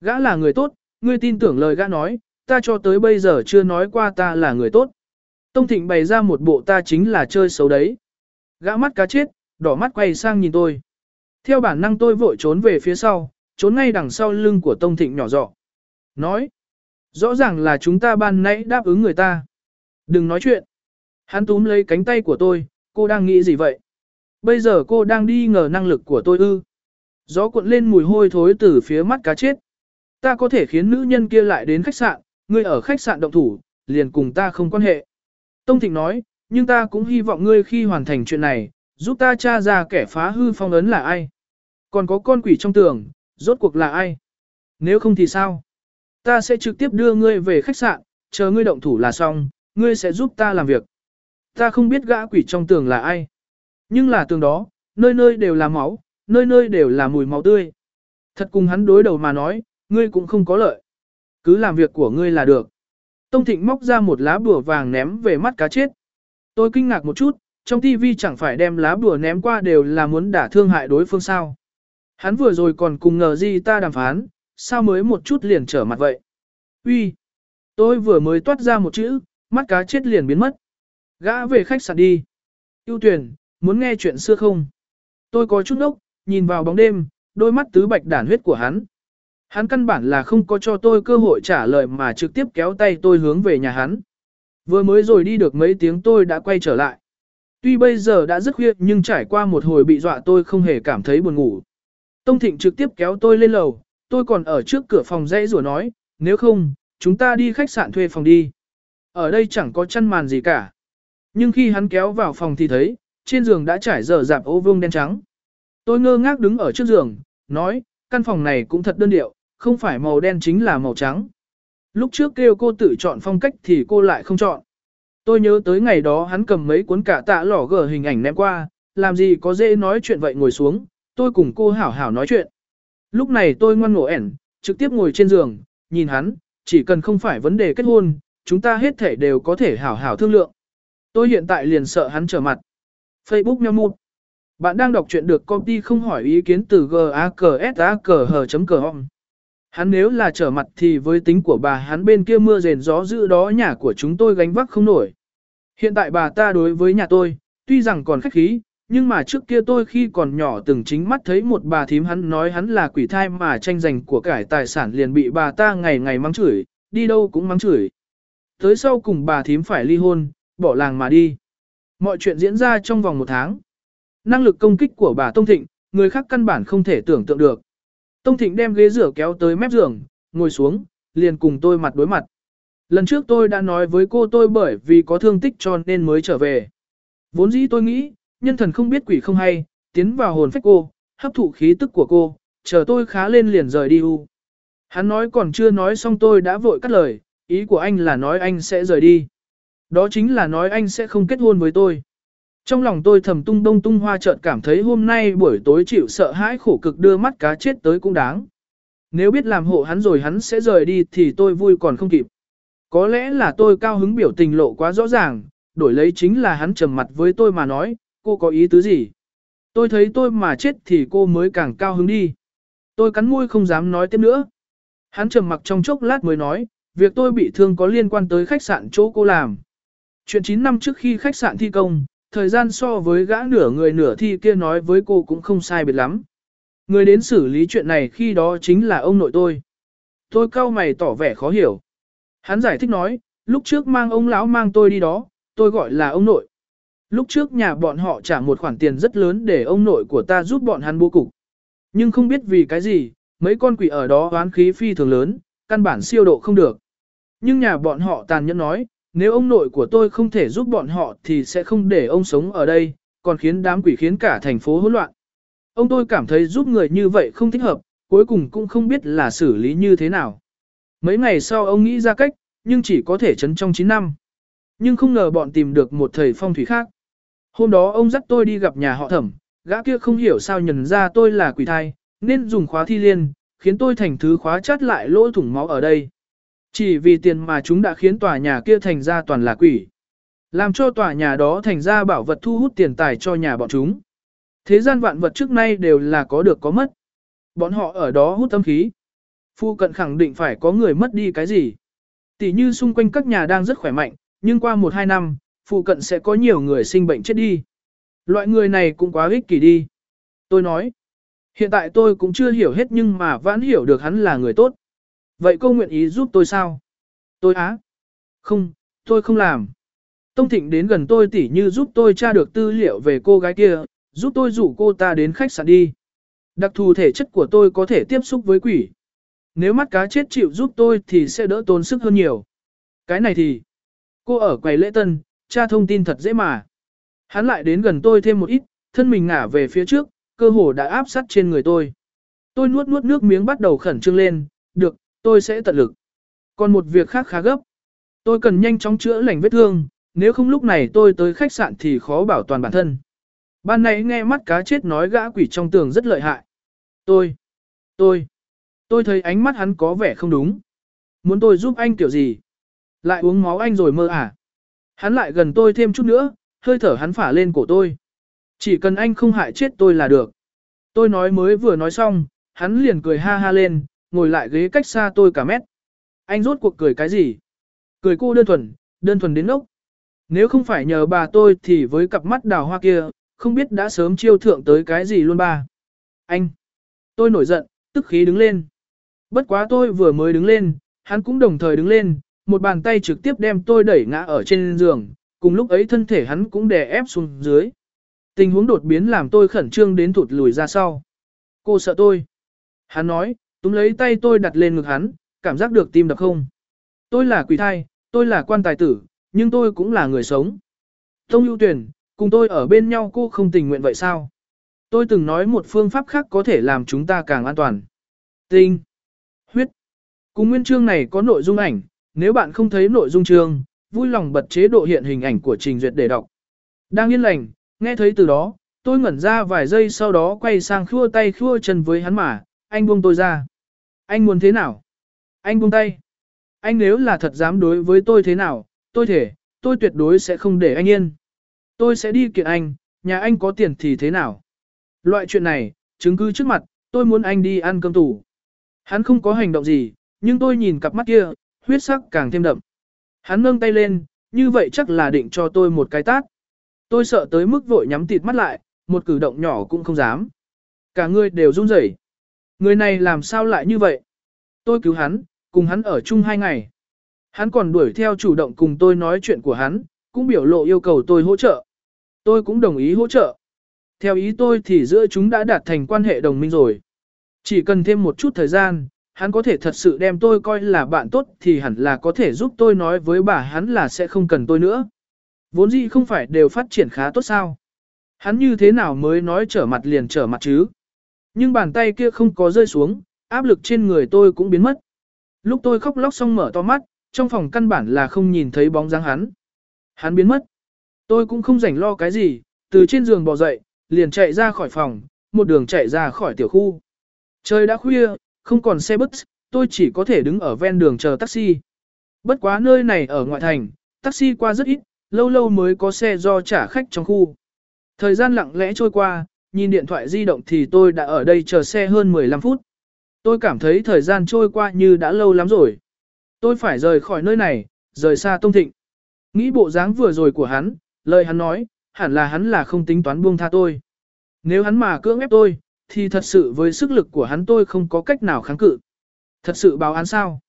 Gã là người tốt, ngươi tin tưởng lời gã nói, ta cho tới bây giờ chưa nói qua ta là người tốt. Tông Thịnh bày ra một bộ ta chính là chơi xấu đấy. Gã mắt cá chết, đỏ mắt quay sang nhìn tôi. Theo bản năng tôi vội trốn về phía sau, trốn ngay đằng sau lưng của Tông Thịnh nhỏ dọ. Nói, rõ ràng là chúng ta ban nãy đáp ứng người ta. Đừng nói chuyện. Hắn túm lấy cánh tay của tôi, cô đang nghĩ gì vậy? Bây giờ cô đang đi ngờ năng lực của tôi ư. Gió cuộn lên mùi hôi thối từ phía mắt cá chết. Ta có thể khiến nữ nhân kia lại đến khách sạn, ngươi ở khách sạn động thủ, liền cùng ta không quan hệ. Tông Thịnh nói, nhưng ta cũng hy vọng ngươi khi hoàn thành chuyện này, giúp ta tra ra kẻ phá hư phong ấn là ai. Còn có con quỷ trong tường, rốt cuộc là ai? Nếu không thì sao? Ta sẽ trực tiếp đưa ngươi về khách sạn, chờ ngươi động thủ là xong, ngươi sẽ giúp ta làm việc. Ta không biết gã quỷ trong tường là ai. Nhưng là tường đó, nơi nơi đều là máu, nơi nơi đều là mùi máu tươi. Thật cùng hắn đối đầu mà nói, ngươi cũng không có lợi. Cứ làm việc của ngươi là được. Tông Thịnh móc ra một lá bùa vàng ném về mắt cá chết. Tôi kinh ngạc một chút, trong tivi chẳng phải đem lá bùa ném qua đều là muốn đả thương hại đối phương sao. Hắn vừa rồi còn cùng ngờ gì ta đàm phán, sao mới một chút liền trở mặt vậy. Uy, Tôi vừa mới toát ra một chữ, mắt cá chết liền biến mất. Gã về khách sạn đi. Yêu tuyển, muốn nghe chuyện xưa không? Tôi có chút ốc, nhìn vào bóng đêm, đôi mắt tứ bạch đản huyết của hắn. Hắn căn bản là không có cho tôi cơ hội trả lời mà trực tiếp kéo tay tôi hướng về nhà hắn. Vừa mới rồi đi được mấy tiếng tôi đã quay trở lại. Tuy bây giờ đã rất khuya nhưng trải qua một hồi bị dọa tôi không hề cảm thấy buồn ngủ. Tông Thịnh trực tiếp kéo tôi lên lầu, tôi còn ở trước cửa phòng dãy rủa nói, nếu không, chúng ta đi khách sạn thuê phòng đi. Ở đây chẳng có chăn màn gì cả. Nhưng khi hắn kéo vào phòng thì thấy, trên giường đã trải dở dạp ô vương đen trắng. Tôi ngơ ngác đứng ở trước giường, nói, căn phòng này cũng thật đơn điệu, không phải màu đen chính là màu trắng. Lúc trước kêu cô tự chọn phong cách thì cô lại không chọn. Tôi nhớ tới ngày đó hắn cầm mấy cuốn cả tạ lỏ gờ hình ảnh ném qua, làm gì có dễ nói chuyện vậy ngồi xuống, tôi cùng cô hảo hảo nói chuyện. Lúc này tôi ngoan ngộ ẻn, trực tiếp ngồi trên giường, nhìn hắn, chỉ cần không phải vấn đề kết hôn, chúng ta hết thể đều có thể hảo hảo thương lượng. Tôi hiện tại liền sợ hắn trở mặt. Facebook meo mụt. Bạn đang đọc chuyện được công ty không hỏi ý kiến từ gaksakh.com. Hắn nếu là trở mặt thì với tính của bà hắn bên kia mưa rền gió dữ đó nhà của chúng tôi gánh vác không nổi. Hiện tại bà ta đối với nhà tôi, tuy rằng còn khách khí, nhưng mà trước kia tôi khi còn nhỏ từng chính mắt thấy một bà thím hắn nói hắn là quỷ thai mà tranh giành của cải tài sản liền bị bà ta ngày ngày mắng chửi, đi đâu cũng mắng chửi. Tới sau cùng bà thím phải ly hôn, bỏ làng mà đi. Mọi chuyện diễn ra trong vòng một tháng. Năng lực công kích của bà Tông Thịnh, người khác căn bản không thể tưởng tượng được. Tông Thịnh đem ghế rửa kéo tới mép giường, ngồi xuống, liền cùng tôi mặt đối mặt. Lần trước tôi đã nói với cô tôi bởi vì có thương tích cho nên mới trở về. Vốn dĩ tôi nghĩ, nhân thần không biết quỷ không hay, tiến vào hồn phách cô, hấp thụ khí tức của cô, chờ tôi khá lên liền rời đi u. Hắn nói còn chưa nói xong tôi đã vội cắt lời, ý của anh là nói anh sẽ rời đi. Đó chính là nói anh sẽ không kết hôn với tôi. Trong lòng tôi thầm tung đông tung hoa chợt cảm thấy hôm nay buổi tối chịu sợ hãi khổ cực đưa mắt cá chết tới cũng đáng. Nếu biết làm hộ hắn rồi hắn sẽ rời đi thì tôi vui còn không kịp. Có lẽ là tôi cao hứng biểu tình lộ quá rõ ràng, đổi lấy chính là hắn trầm mặt với tôi mà nói, cô có ý tứ gì? Tôi thấy tôi mà chết thì cô mới càng cao hứng đi. Tôi cắn môi không dám nói tiếp nữa. Hắn trầm mặc trong chốc lát mới nói, việc tôi bị thương có liên quan tới khách sạn chỗ cô làm. Chuyện 9 năm trước khi khách sạn thi công, thời gian so với gã nửa người nửa thi kia nói với cô cũng không sai biệt lắm. Người đến xử lý chuyện này khi đó chính là ông nội tôi. Tôi cau mày tỏ vẻ khó hiểu. Hắn giải thích nói, lúc trước mang ông lão mang tôi đi đó, tôi gọi là ông nội. Lúc trước nhà bọn họ trả một khoản tiền rất lớn để ông nội của ta giúp bọn hắn bố cục. Nhưng không biết vì cái gì, mấy con quỷ ở đó oán khí phi thường lớn, căn bản siêu độ không được. Nhưng nhà bọn họ tàn nhẫn nói, nếu ông nội của tôi không thể giúp bọn họ thì sẽ không để ông sống ở đây, còn khiến đám quỷ khiến cả thành phố hỗn loạn. Ông tôi cảm thấy giúp người như vậy không thích hợp, cuối cùng cũng không biết là xử lý như thế nào. Mấy ngày sau ông nghĩ ra cách, nhưng chỉ có thể chấn trong 9 năm. Nhưng không ngờ bọn tìm được một thầy phong thủy khác. Hôm đó ông dắt tôi đi gặp nhà họ thẩm, gã kia không hiểu sao nhận ra tôi là quỷ thai, nên dùng khóa thi liên, khiến tôi thành thứ khóa chát lại lỗ thủng máu ở đây. Chỉ vì tiền mà chúng đã khiến tòa nhà kia thành ra toàn là quỷ. Làm cho tòa nhà đó thành ra bảo vật thu hút tiền tài cho nhà bọn chúng. Thế gian vạn vật trước nay đều là có được có mất. Bọn họ ở đó hút âm khí. Phu cận khẳng định phải có người mất đi cái gì. Tỷ như xung quanh các nhà đang rất khỏe mạnh, nhưng qua 1-2 năm, phụ cận sẽ có nhiều người sinh bệnh chết đi. Loại người này cũng quá ích kỷ đi. Tôi nói, hiện tại tôi cũng chưa hiểu hết nhưng mà vẫn hiểu được hắn là người tốt. Vậy cô nguyện ý giúp tôi sao? Tôi á? Không, tôi không làm. Tông Thịnh đến gần tôi tỉ như giúp tôi tra được tư liệu về cô gái kia, giúp tôi rủ cô ta đến khách sạn đi. Đặc thù thể chất của tôi có thể tiếp xúc với quỷ. Nếu mắt cá chết chịu giúp tôi thì sẽ đỡ tốn sức hơn nhiều. Cái này thì, cô ở quầy lễ tân, tra thông tin thật dễ mà. Hắn lại đến gần tôi thêm một ít, thân mình ngả về phía trước, cơ hồ đã áp sát trên người tôi. Tôi nuốt nuốt nước miếng bắt đầu khẩn trương lên, được, tôi sẽ tận lực. Còn một việc khác khá gấp. Tôi cần nhanh chóng chữa lành vết thương, nếu không lúc này tôi tới khách sạn thì khó bảo toàn bản thân. Ban nãy nghe mắt cá chết nói gã quỷ trong tường rất lợi hại. Tôi, tôi, tôi thấy ánh mắt hắn có vẻ không đúng. Muốn tôi giúp anh kiểu gì? Lại uống máu anh rồi mơ à? Hắn lại gần tôi thêm chút nữa, hơi thở hắn phả lên cổ tôi. Chỉ cần anh không hại chết tôi là được. Tôi nói mới vừa nói xong, hắn liền cười ha ha lên, ngồi lại ghế cách xa tôi cả mét. Anh rốt cuộc cười cái gì? Cười cô đơn thuần, đơn thuần đến ốc. Nếu không phải nhờ bà tôi thì với cặp mắt đào hoa kia, không biết đã sớm chiêu thượng tới cái gì luôn ba. Anh! Tôi nổi giận, tức khí đứng lên. Bất quá tôi vừa mới đứng lên, hắn cũng đồng thời đứng lên, một bàn tay trực tiếp đem tôi đẩy ngã ở trên giường, cùng lúc ấy thân thể hắn cũng đè ép xuống dưới. Tình huống đột biến làm tôi khẩn trương đến thụt lùi ra sau. Cô sợ tôi. Hắn nói, túm lấy tay tôi đặt lên ngực hắn, cảm giác được tim đập không. Tôi là quỷ thai, tôi là quan tài tử, nhưng tôi cũng là người sống. Tông ưu tuyển, cùng tôi ở bên nhau cô không tình nguyện vậy sao? Tôi từng nói một phương pháp khác có thể làm chúng ta càng an toàn. Tinh. Huyết. Cùng nguyên chương này có nội dung ảnh, nếu bạn không thấy nội dung chương, vui lòng bật chế độ hiện hình ảnh của trình duyệt để đọc. Đang yên lành, nghe thấy từ đó, tôi ngẩn ra vài giây sau đó quay sang khua tay khua chân với hắn mà, anh buông tôi ra. Anh muốn thế nào? Anh buông tay. Anh nếu là thật dám đối với tôi thế nào, tôi thể, tôi tuyệt đối sẽ không để anh yên. Tôi sẽ đi kiện anh, nhà anh có tiền thì thế nào? Loại chuyện này, chứng cứ trước mặt, tôi muốn anh đi ăn cơm tủ. Hắn không có hành động gì, nhưng tôi nhìn cặp mắt kia, huyết sắc càng thêm đậm. Hắn nâng tay lên, như vậy chắc là định cho tôi một cái tát. Tôi sợ tới mức vội nhắm tịt mắt lại, một cử động nhỏ cũng không dám. Cả người đều run rẩy. Người này làm sao lại như vậy? Tôi cứu hắn, cùng hắn ở chung hai ngày. Hắn còn đuổi theo chủ động cùng tôi nói chuyện của hắn, cũng biểu lộ yêu cầu tôi hỗ trợ. Tôi cũng đồng ý hỗ trợ. Theo ý tôi thì giữa chúng đã đạt thành quan hệ đồng minh rồi. Chỉ cần thêm một chút thời gian, hắn có thể thật sự đem tôi coi là bạn tốt thì hẳn là có thể giúp tôi nói với bà hắn là sẽ không cần tôi nữa. Vốn dĩ không phải đều phát triển khá tốt sao. Hắn như thế nào mới nói trở mặt liền trở mặt chứ. Nhưng bàn tay kia không có rơi xuống, áp lực trên người tôi cũng biến mất. Lúc tôi khóc lóc xong mở to mắt, trong phòng căn bản là không nhìn thấy bóng dáng hắn. Hắn biến mất. Tôi cũng không rảnh lo cái gì, từ trên giường bò dậy, liền chạy ra khỏi phòng, một đường chạy ra khỏi tiểu khu. Trời đã khuya, không còn xe bus, tôi chỉ có thể đứng ở ven đường chờ taxi. Bất quá nơi này ở ngoại thành, taxi qua rất ít, lâu lâu mới có xe do trả khách trong khu. Thời gian lặng lẽ trôi qua, nhìn điện thoại di động thì tôi đã ở đây chờ xe hơn 15 phút. Tôi cảm thấy thời gian trôi qua như đã lâu lắm rồi. Tôi phải rời khỏi nơi này, rời xa Tông Thịnh. Nghĩ bộ dáng vừa rồi của hắn, lời hắn nói, hẳn là hắn là không tính toán buông tha tôi. Nếu hắn mà cưỡng ép tôi, thì thật sự với sức lực của hắn tôi không có cách nào kháng cự. Thật sự báo án sao?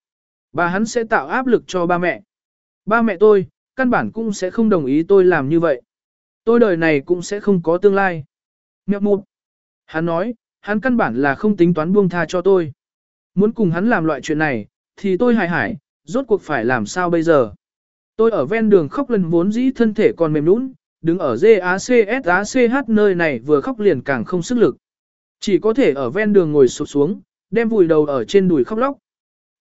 Bà hắn sẽ tạo áp lực cho ba mẹ. Ba mẹ tôi, căn bản cũng sẽ không đồng ý tôi làm như vậy. Tôi đời này cũng sẽ không có tương lai mẹo mụt. Hắn nói, hắn căn bản là không tính toán buông tha cho tôi. Muốn cùng hắn làm loại chuyện này, thì tôi hài hải, rốt cuộc phải làm sao bây giờ. Tôi ở ven đường khóc lần vốn dĩ thân thể còn mềm nũng, đứng ở GACSACH nơi này vừa khóc liền càng không sức lực. Chỉ có thể ở ven đường ngồi sụp xuống, đem vùi đầu ở trên đùi khóc lóc.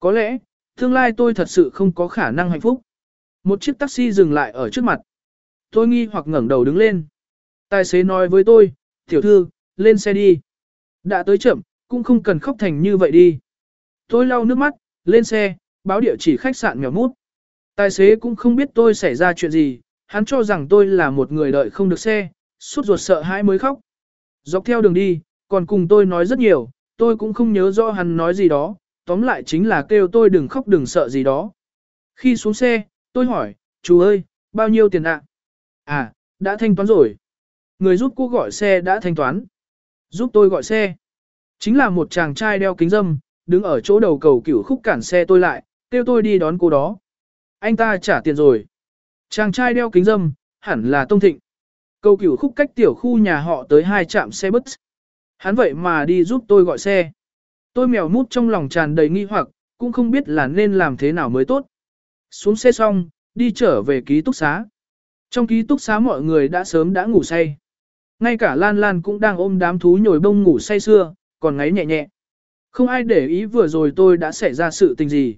Có lẽ, tương lai tôi thật sự không có khả năng hạnh phúc. Một chiếc taxi dừng lại ở trước mặt. Tôi nghi hoặc ngẩng đầu đứng lên. Tài xế nói với tôi, tiểu thư, lên xe đi. Đã tới chậm, cũng không cần khóc thành như vậy đi. Tôi lau nước mắt, lên xe, báo địa chỉ khách sạn mèo mút. Tài xế cũng không biết tôi xảy ra chuyện gì, hắn cho rằng tôi là một người đợi không được xe, suốt ruột sợ hãi mới khóc. Dọc theo đường đi, còn cùng tôi nói rất nhiều, tôi cũng không nhớ rõ hắn nói gì đó, tóm lại chính là kêu tôi đừng khóc đừng sợ gì đó. Khi xuống xe, tôi hỏi, chú ơi, bao nhiêu tiền ạ? À? đã thanh toán rồi. Người giúp cô gọi xe đã thanh toán. Giúp tôi gọi xe. Chính là một chàng trai đeo kính dâm, đứng ở chỗ đầu cầu cửu khúc cản xe tôi lại, kêu tôi đi đón cô đó. Anh ta trả tiền rồi. Chàng trai đeo kính dâm, hẳn là Tông Thịnh. Cầu cửu khúc cách tiểu khu nhà họ tới hai trạm xe bus. Hắn vậy mà đi giúp tôi gọi xe. Tôi mèo mút trong lòng tràn đầy nghi hoặc, cũng không biết là nên làm thế nào mới tốt. Xuống xe xong, đi trở về ký túc xá. Trong ký túc xá mọi người đã sớm đã ngủ say. Ngay cả Lan Lan cũng đang ôm đám thú nhồi bông ngủ say sưa, còn ngáy nhẹ nhẹ. Không ai để ý vừa rồi tôi đã xảy ra sự tình gì.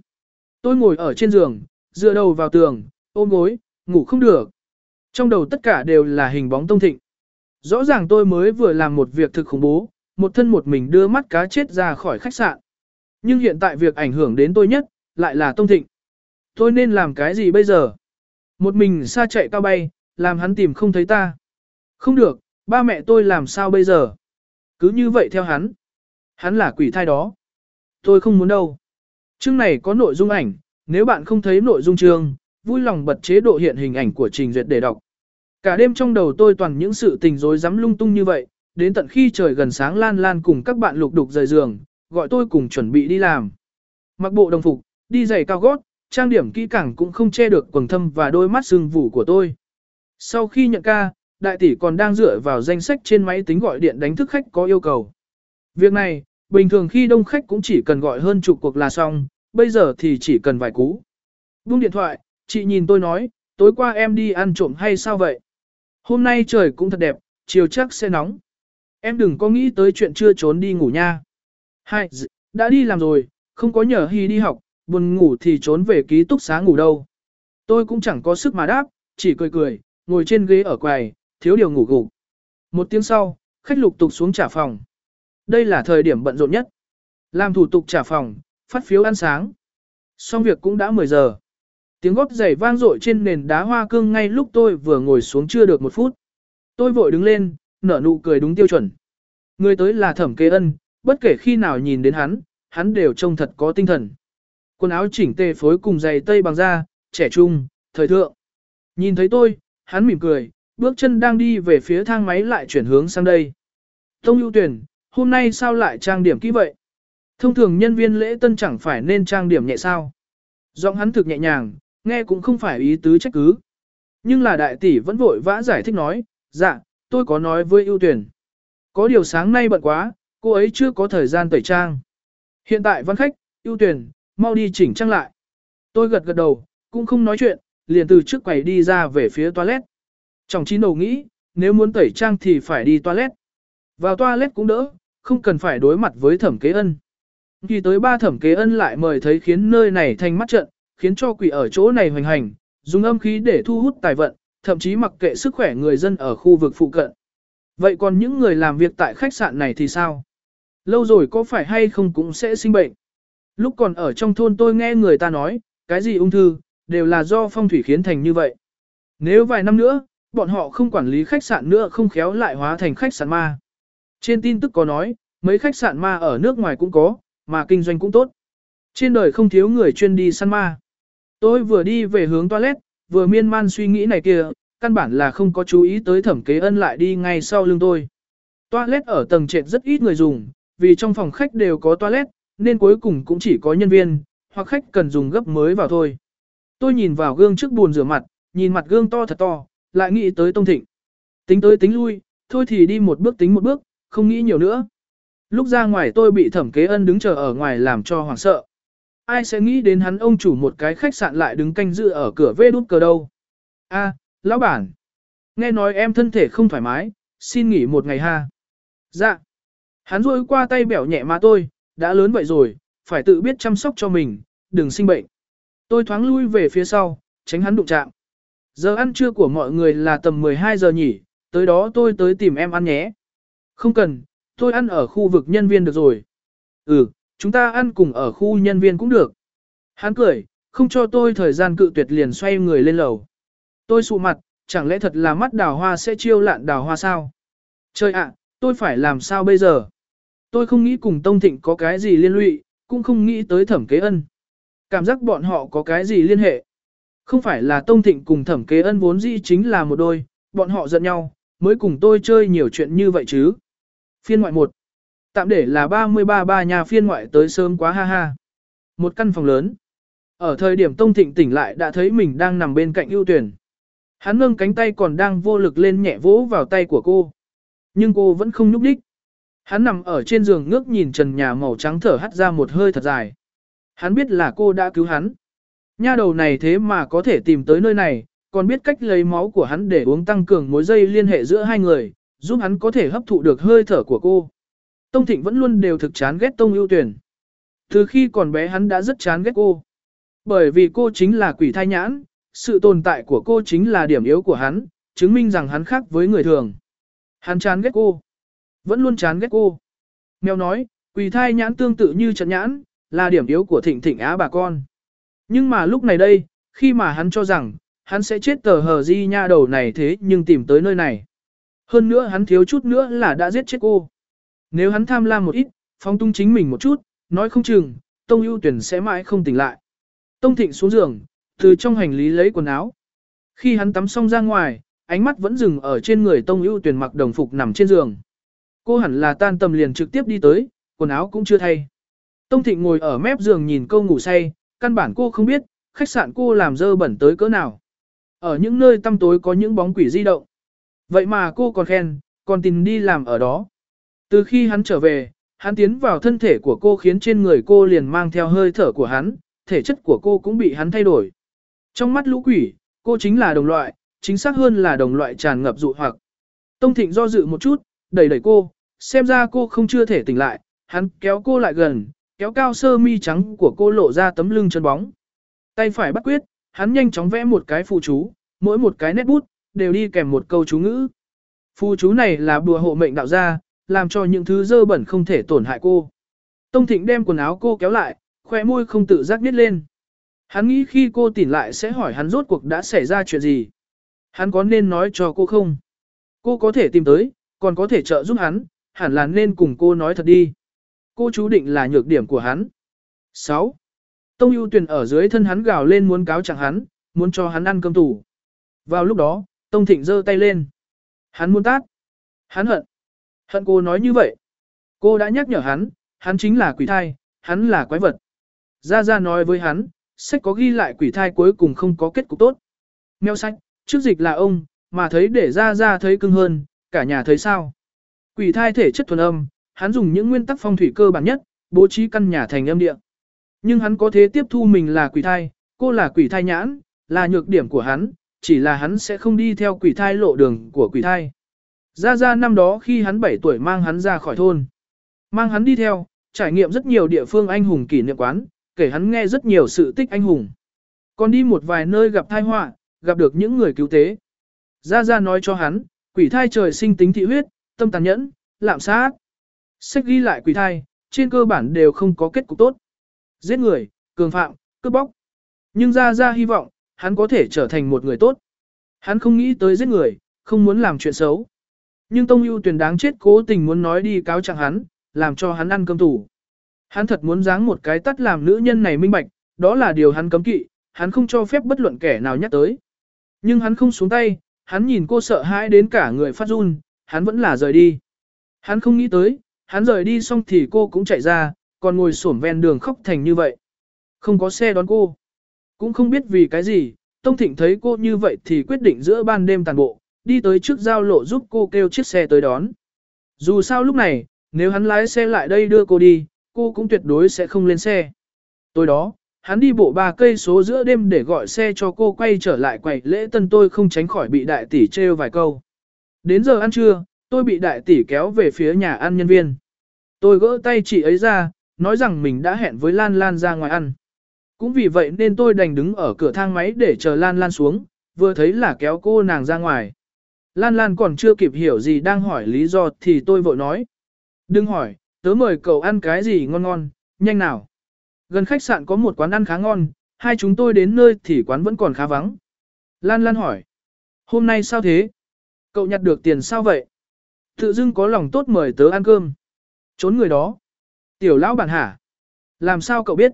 Tôi ngồi ở trên giường, dựa đầu vào tường, ôm gối, ngủ không được. Trong đầu tất cả đều là hình bóng tông thịnh. Rõ ràng tôi mới vừa làm một việc thực khủng bố, một thân một mình đưa mắt cá chết ra khỏi khách sạn. Nhưng hiện tại việc ảnh hưởng đến tôi nhất, lại là tông thịnh. Tôi nên làm cái gì bây giờ? Một mình xa chạy cao bay, làm hắn tìm không thấy ta. Không được, ba mẹ tôi làm sao bây giờ? Cứ như vậy theo hắn. Hắn là quỷ thai đó. Tôi không muốn đâu. Chương này có nội dung ảnh, nếu bạn không thấy nội dung chương, vui lòng bật chế độ hiện hình ảnh của trình duyệt để đọc. Cả đêm trong đầu tôi toàn những sự tình rối rắm lung tung như vậy, đến tận khi trời gần sáng Lan Lan cùng các bạn lục đục rời giường, gọi tôi cùng chuẩn bị đi làm. Mặc bộ đồng phục, đi giày cao gót, trang điểm kỹ càng cũng không che được quầng thâm và đôi mắt sưng vù của tôi. Sau khi nhận ca, đại tỷ còn đang dựa vào danh sách trên máy tính gọi điện đánh thức khách có yêu cầu. Việc này, bình thường khi đông khách cũng chỉ cần gọi hơn chục cuộc là xong, bây giờ thì chỉ cần vài cú. Buông điện thoại, chị nhìn tôi nói, tối qua em đi ăn trộm hay sao vậy? Hôm nay trời cũng thật đẹp, chiều chắc sẽ nóng. Em đừng có nghĩ tới chuyện chưa trốn đi ngủ nha. Hai, đã đi làm rồi, không có nhờ Hy đi học, buồn ngủ thì trốn về ký túc xá ngủ đâu. Tôi cũng chẳng có sức mà đáp, chỉ cười cười, ngồi trên ghế ở quầy, thiếu điều ngủ gục. Một tiếng sau, khách lục tục xuống trả phòng. Đây là thời điểm bận rộn nhất. Làm thủ tục trả phòng, phát phiếu ăn sáng. Xong việc cũng đã 10 giờ. Tiếng gót giày vang dội trên nền đá hoa cương ngay lúc tôi vừa ngồi xuống chưa được một phút. Tôi vội đứng lên, nở nụ cười đúng tiêu chuẩn. Người tới là thẩm kế ân, bất kể khi nào nhìn đến hắn, hắn đều trông thật có tinh thần. Quần áo chỉnh tề phối cùng giày tây bằng da, trẻ trung, thời thượng. Nhìn thấy tôi, hắn mỉm cười, bước chân đang đi về phía thang máy lại chuyển hướng sang đây. Tông ưu tuyển, hôm nay sao lại trang điểm kỹ vậy? Thông thường nhân viên lễ tân chẳng phải nên trang điểm nhẹ sao? Giọng hắn thực nhẹ nhàng, nghe cũng không phải ý tứ trách cứ. Nhưng là đại tỷ vẫn vội vã giải thích nói, dạ, tôi có nói với ưu tuyển. Có điều sáng nay bận quá, cô ấy chưa có thời gian tẩy trang. Hiện tại văn khách, ưu tuyển, mau đi chỉnh trang lại. Tôi gật gật đầu, cũng không nói chuyện, liền từ trước quầy đi ra về phía toilet. Trong chín đầu nghĩ, nếu muốn tẩy trang thì phải đi toilet. Vào toilet cũng đỡ, không cần phải đối mặt với thẩm kế ân. Khi tới ba thẩm kế ân lại mời thấy khiến nơi này thành mắt trận, khiến cho quỷ ở chỗ này hoành hành, dùng âm khí để thu hút tài vận, thậm chí mặc kệ sức khỏe người dân ở khu vực phụ cận. Vậy còn những người làm việc tại khách sạn này thì sao? Lâu rồi có phải hay không cũng sẽ sinh bệnh. Lúc còn ở trong thôn tôi nghe người ta nói, cái gì ung thư, đều là do phong thủy khiến thành như vậy. Nếu vài năm nữa, bọn họ không quản lý khách sạn nữa không khéo lại hóa thành khách sạn ma. Trên tin tức có nói, mấy khách sạn ma ở nước ngoài cũng có, mà kinh doanh cũng tốt. Trên đời không thiếu người chuyên đi săn ma. Tôi vừa đi về hướng toilet, vừa miên man suy nghĩ này kia, căn bản là không có chú ý tới thẩm kế ân lại đi ngay sau lưng tôi. Toilet ở tầng trệt rất ít người dùng, vì trong phòng khách đều có toilet, nên cuối cùng cũng chỉ có nhân viên, hoặc khách cần dùng gấp mới vào thôi. Tôi nhìn vào gương trước buồn rửa mặt, nhìn mặt gương to thật to, lại nghĩ tới Tông Thịnh. Tính tới tính lui, thôi thì đi một bước tính một bước, không nghĩ nhiều nữa. Lúc ra ngoài tôi bị thẩm kế ân đứng chờ ở ngoài làm cho hoảng sợ. Ai sẽ nghĩ đến hắn ông chủ một cái khách sạn lại đứng canh giữ ở cửa vê đút cờ đâu. a lão bản. Nghe nói em thân thể không thoải mái, xin nghỉ một ngày ha. Dạ. Hắn rôi qua tay bẻo nhẹ má tôi, đã lớn vậy rồi, phải tự biết chăm sóc cho mình, đừng sinh bệnh. Tôi thoáng lui về phía sau, tránh hắn đụng chạm. Giờ ăn trưa của mọi người là tầm 12 giờ nhỉ, tới đó tôi tới tìm em ăn nhé. Không cần, tôi ăn ở khu vực nhân viên được rồi. Ừ, chúng ta ăn cùng ở khu nhân viên cũng được. Hắn cười, không cho tôi thời gian cự tuyệt liền xoay người lên lầu. Tôi sụ mặt, chẳng lẽ thật là mắt đào hoa sẽ chiêu lạn đào hoa sao? Trời ạ, tôi phải làm sao bây giờ? Tôi không nghĩ cùng Tông Thịnh có cái gì liên lụy, cũng không nghĩ tới thẩm kế ân. Cảm giác bọn họ có cái gì liên hệ. Không phải là Tông Thịnh cùng thẩm kế ân vốn dĩ chính là một đôi, bọn họ giận nhau, mới cùng tôi chơi nhiều chuyện như vậy chứ. Phiên ngoại 1. Tạm để là 33 ba nhà phiên ngoại tới sớm quá ha ha. Một căn phòng lớn. Ở thời điểm Tông Thịnh tỉnh lại đã thấy mình đang nằm bên cạnh ưu tuyển. Hắn nâng cánh tay còn đang vô lực lên nhẹ vỗ vào tay của cô. Nhưng cô vẫn không nhúc đích. Hắn nằm ở trên giường ngước nhìn trần nhà màu trắng thở hắt ra một hơi thật dài. Hắn biết là cô đã cứu hắn. Nha đầu này thế mà có thể tìm tới nơi này, còn biết cách lấy máu của hắn để uống tăng cường mối dây liên hệ giữa hai người, giúp hắn có thể hấp thụ được hơi thở của cô. Tông Thịnh vẫn luôn đều thực chán ghét Tông ưu tuyển. Từ khi còn bé hắn đã rất chán ghét cô. Bởi vì cô chính là quỷ thai nhãn, sự tồn tại của cô chính là điểm yếu của hắn, chứng minh rằng hắn khác với người thường. Hắn chán ghét cô. Vẫn luôn chán ghét cô. Mèo nói, quỷ thai nhãn tương tự như trận nhãn, là điểm yếu của thịnh thịnh á bà con. Nhưng mà lúc này đây, khi mà hắn cho rằng, hắn sẽ chết tờ hờ di nha đầu này thế nhưng tìm tới nơi này. Hơn nữa hắn thiếu chút nữa là đã giết chết cô. Nếu hắn tham lam một ít, phóng tung chính mình một chút, nói không chừng, Tông ưu tuyển sẽ mãi không tỉnh lại. Tông thịnh xuống giường, từ trong hành lý lấy quần áo. Khi hắn tắm xong ra ngoài, ánh mắt vẫn dừng ở trên người Tông ưu tuyển mặc đồng phục nằm trên giường. Cô hẳn là tan tầm liền trực tiếp đi tới, quần áo cũng chưa thay. Tông thịnh ngồi ở mép giường nhìn cô ngủ say, căn bản cô không biết, khách sạn cô làm dơ bẩn tới cỡ nào. Ở những nơi tăm tối có những bóng quỷ di động. Vậy mà cô còn khen, còn tìm đi làm ở đó. Từ khi hắn trở về, hắn tiến vào thân thể của cô khiến trên người cô liền mang theo hơi thở của hắn, thể chất của cô cũng bị hắn thay đổi. Trong mắt lũ quỷ, cô chính là đồng loại, chính xác hơn là đồng loại tràn ngập dụ hoặc. Tông Thịnh do dự một chút, đẩy đẩy cô, xem ra cô không chưa thể tỉnh lại, hắn kéo cô lại gần, kéo cao sơ mi trắng của cô lộ ra tấm lưng chân bóng. Tay phải bắt quyết, hắn nhanh chóng vẽ một cái phù chú, mỗi một cái nét bút, đều đi kèm một câu chú ngữ. Phù chú này là bùa hộ mệnh đạo gia, làm cho những thứ dơ bẩn không thể tổn hại cô. Tông Thịnh đem quần áo cô kéo lại, khoe môi không tự giác biết lên. Hắn nghĩ khi cô tỉnh lại sẽ hỏi hắn rốt cuộc đã xảy ra chuyện gì. Hắn có nên nói cho cô không? Cô có thể tìm tới, còn có thể trợ giúp hắn, hẳn là nên cùng cô nói thật đi. Cô chú định là nhược điểm của hắn. 6. Tông ưu tuyển ở dưới thân hắn gào lên muốn cáo chẳng hắn, muốn cho hắn ăn cơm tủ. Vào lúc đó, Tông Thịnh giơ tay lên. Hắn muốn tát. Hắn hận. Hận cô nói như vậy. Cô đã nhắc nhở hắn, hắn chính là quỷ thai, hắn là quái vật. Gia Gia nói với hắn, sách có ghi lại quỷ thai cuối cùng không có kết cục tốt. Mèo sách, trước dịch là ông, mà thấy để Gia Gia thấy cưng hơn, cả nhà thấy sao. Quỷ thai thể chất thuần âm, hắn dùng những nguyên tắc phong thủy cơ bản nhất, bố trí căn nhà thành âm địa. Nhưng hắn có thể tiếp thu mình là quỷ thai, cô là quỷ thai nhãn, là nhược điểm của hắn, chỉ là hắn sẽ không đi theo quỷ thai lộ đường của quỷ thai. Ra ra năm đó khi hắn 7 tuổi mang hắn ra khỏi thôn. Mang hắn đi theo, trải nghiệm rất nhiều địa phương anh hùng kỷ niệm quán, kể hắn nghe rất nhiều sự tích anh hùng. Còn đi một vài nơi gặp thai họa, gặp được những người cứu tế. Ra ra nói cho hắn, quỷ thai trời sinh tính thị huyết, tâm tàn nhẫn, lạm sát. Sách ghi lại quỷ thai, trên cơ bản đều không có kết cục tốt. Giết người, cường phạm, cướp bóc. Nhưng ra ra hy vọng, hắn có thể trở thành một người tốt. Hắn không nghĩ tới giết người, không muốn làm chuyện xấu. Nhưng Tông ưu tuyển đáng chết cố tình muốn nói đi cáo trạng hắn, làm cho hắn ăn cơm tủ. Hắn thật muốn giáng một cái tắt làm nữ nhân này minh bạch, đó là điều hắn cấm kỵ, hắn không cho phép bất luận kẻ nào nhắc tới. Nhưng hắn không xuống tay, hắn nhìn cô sợ hãi đến cả người phát run, hắn vẫn là rời đi. Hắn không nghĩ tới, hắn rời đi xong thì cô cũng chạy ra, còn ngồi xổm ven đường khóc thành như vậy. Không có xe đón cô. Cũng không biết vì cái gì, Tông Thịnh thấy cô như vậy thì quyết định giữa ban đêm tàn bộ, đi tới trước giao lộ giúp cô kêu chiếc xe tới đón. Dù sao lúc này, nếu hắn lái xe lại đây đưa cô đi, cô cũng tuyệt đối sẽ không lên xe. Tối đó, hắn đi bộ ba cây số giữa đêm để gọi xe cho cô quay trở lại quầy lễ tân tôi không tránh khỏi bị đại tỷ trêu vài câu. Đến giờ ăn trưa, tôi bị đại tỷ kéo về phía nhà ăn nhân viên. Tôi gỡ tay chị ấy ra, nói rằng mình đã hẹn với Lan Lan ra ngoài ăn. Cũng vì vậy nên tôi đành đứng ở cửa thang máy để chờ Lan Lan xuống, vừa thấy là kéo cô nàng ra ngoài. Lan Lan còn chưa kịp hiểu gì đang hỏi lý do thì tôi vội nói. Đừng hỏi, tớ mời cậu ăn cái gì ngon ngon, nhanh nào. Gần khách sạn có một quán ăn khá ngon, hai chúng tôi đến nơi thì quán vẫn còn khá vắng. Lan Lan hỏi. Hôm nay sao thế? Cậu nhặt được tiền sao vậy? Tự dưng có lòng tốt mời tớ ăn cơm. Trốn người đó. Tiểu lão bản hả? Làm sao cậu biết?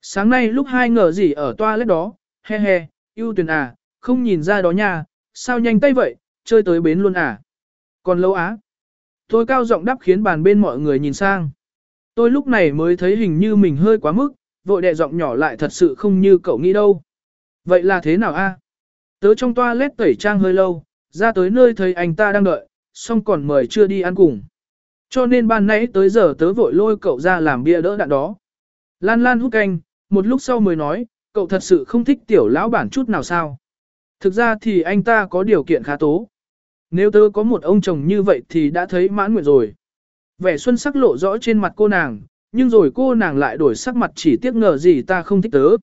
Sáng nay lúc hai ngờ gì ở toilet đó, he he, yêu tuyền à, không nhìn ra đó nha, sao nhanh tay vậy, chơi tới bến luôn à? Còn lâu á? Tôi cao giọng đáp khiến bàn bên mọi người nhìn sang. Tôi lúc này mới thấy hình như mình hơi quá mức, vội đẹ giọng nhỏ lại thật sự không như cậu nghĩ đâu. Vậy là thế nào a? Tớ trong toilet tẩy trang hơi lâu, ra tới nơi thấy anh ta đang đợi, xong còn mời chưa đi ăn cùng. Cho nên ban nãy tới giờ tớ vội lôi cậu ra làm bia đỡ đạn đó. Lan Lan hút canh, một lúc sau mới nói, cậu thật sự không thích tiểu lão bản chút nào sao. Thực ra thì anh ta có điều kiện khá tố. Nếu tớ có một ông chồng như vậy thì đã thấy mãn nguyện rồi. Vẻ xuân sắc lộ rõ trên mặt cô nàng, nhưng rồi cô nàng lại đổi sắc mặt chỉ tiếc ngờ gì ta không thích tớ.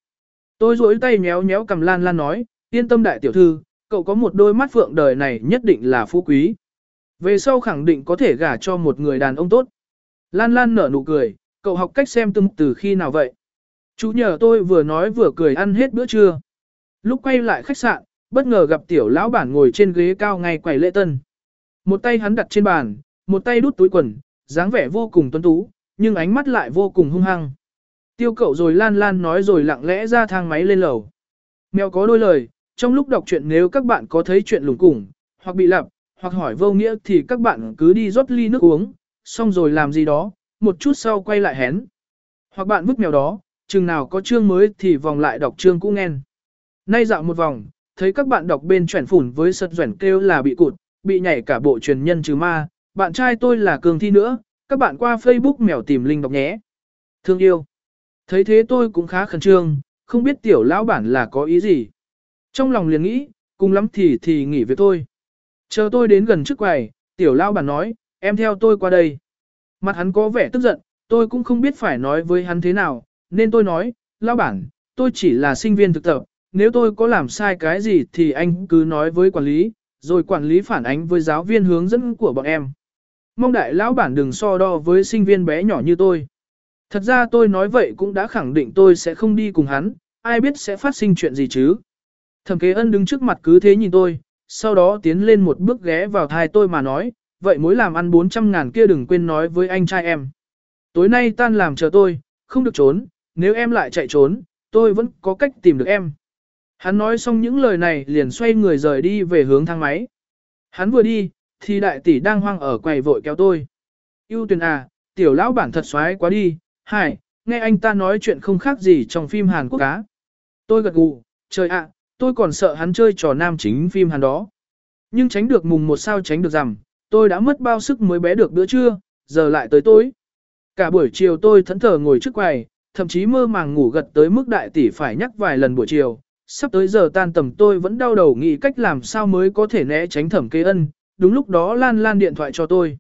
Tôi duỗi tay nhéo nhéo cầm Lan Lan nói, yên tâm đại tiểu thư, cậu có một đôi mắt phượng đời này nhất định là phú quý. Về sau khẳng định có thể gả cho một người đàn ông tốt. Lan Lan nở nụ cười, cậu học cách xem tâm từ khi nào vậy? Chú nhờ tôi vừa nói vừa cười ăn hết bữa trưa. Lúc quay lại khách sạn, bất ngờ gặp tiểu lão bản ngồi trên ghế cao ngay quầy lễ tân. Một tay hắn đặt trên bàn, một tay đút túi quần, dáng vẻ vô cùng tuấn tú, nhưng ánh mắt lại vô cùng hung hăng. Tiêu cậu rồi lan lan nói rồi lặng lẽ ra thang máy lên lầu. Mèo có đôi lời, trong lúc đọc truyện nếu các bạn có thấy chuyện lủng củng, hoặc bị lặp, hoặc hỏi vô nghĩa thì các bạn cứ đi rót ly nước uống, xong rồi làm gì đó, một chút sau quay lại hén. Hoặc bạn vứt mèo đó, chừng nào có chương mới thì vòng lại đọc chương cũ nghe. Nay dạo một vòng, thấy các bạn đọc bên chuyển phủn với sật doẻn kêu là bị cụt, bị nhảy cả bộ truyền nhân trừ ma, bạn trai tôi là cường thi nữa, các bạn qua Facebook mèo tìm link đọc nhé. Thương yêu. Thấy thế tôi cũng khá khẩn trương, không biết tiểu lão bản là có ý gì. Trong lòng liền nghĩ, cùng lắm thì thì nghỉ việc thôi. Chờ tôi đến gần trước quầy, tiểu lão bản nói, em theo tôi qua đây. Mặt hắn có vẻ tức giận, tôi cũng không biết phải nói với hắn thế nào, nên tôi nói, lão bản, tôi chỉ là sinh viên thực tập, nếu tôi có làm sai cái gì thì anh cứ nói với quản lý, rồi quản lý phản ánh với giáo viên hướng dẫn của bọn em. Mong đại lão bản đừng so đo với sinh viên bé nhỏ như tôi. Thật ra tôi nói vậy cũng đã khẳng định tôi sẽ không đi cùng hắn, ai biết sẽ phát sinh chuyện gì chứ. Thẩm kế ân đứng trước mặt cứ thế nhìn tôi, sau đó tiến lên một bước ghé vào thai tôi mà nói, vậy mối làm ăn 400 ngàn kia đừng quên nói với anh trai em. Tối nay tan làm chờ tôi, không được trốn, nếu em lại chạy trốn, tôi vẫn có cách tìm được em. Hắn nói xong những lời này liền xoay người rời đi về hướng thang máy. Hắn vừa đi, thì đại tỷ đang hoang ở quầy vội kéo tôi. Yêu tuyền à, tiểu lão bản thật xoái quá đi, hải, nghe anh ta nói chuyện không khác gì trong phim Hàn Quốc cá. Tôi gật gù, trời ạ, tôi còn sợ hắn chơi trò nam chính phim hắn đó. Nhưng tránh được mùng một sao tránh được rằm, tôi đã mất bao sức mới bé được bữa trưa, giờ lại tới tối. Cả buổi chiều tôi thẫn thờ ngồi trước quầy, thậm chí mơ màng ngủ gật tới mức đại tỷ phải nhắc vài lần buổi chiều. Sắp tới giờ tan tầm tôi vẫn đau đầu nghĩ cách làm sao mới có thể né tránh thẩm kế ân, đúng lúc đó Lan Lan điện thoại cho tôi.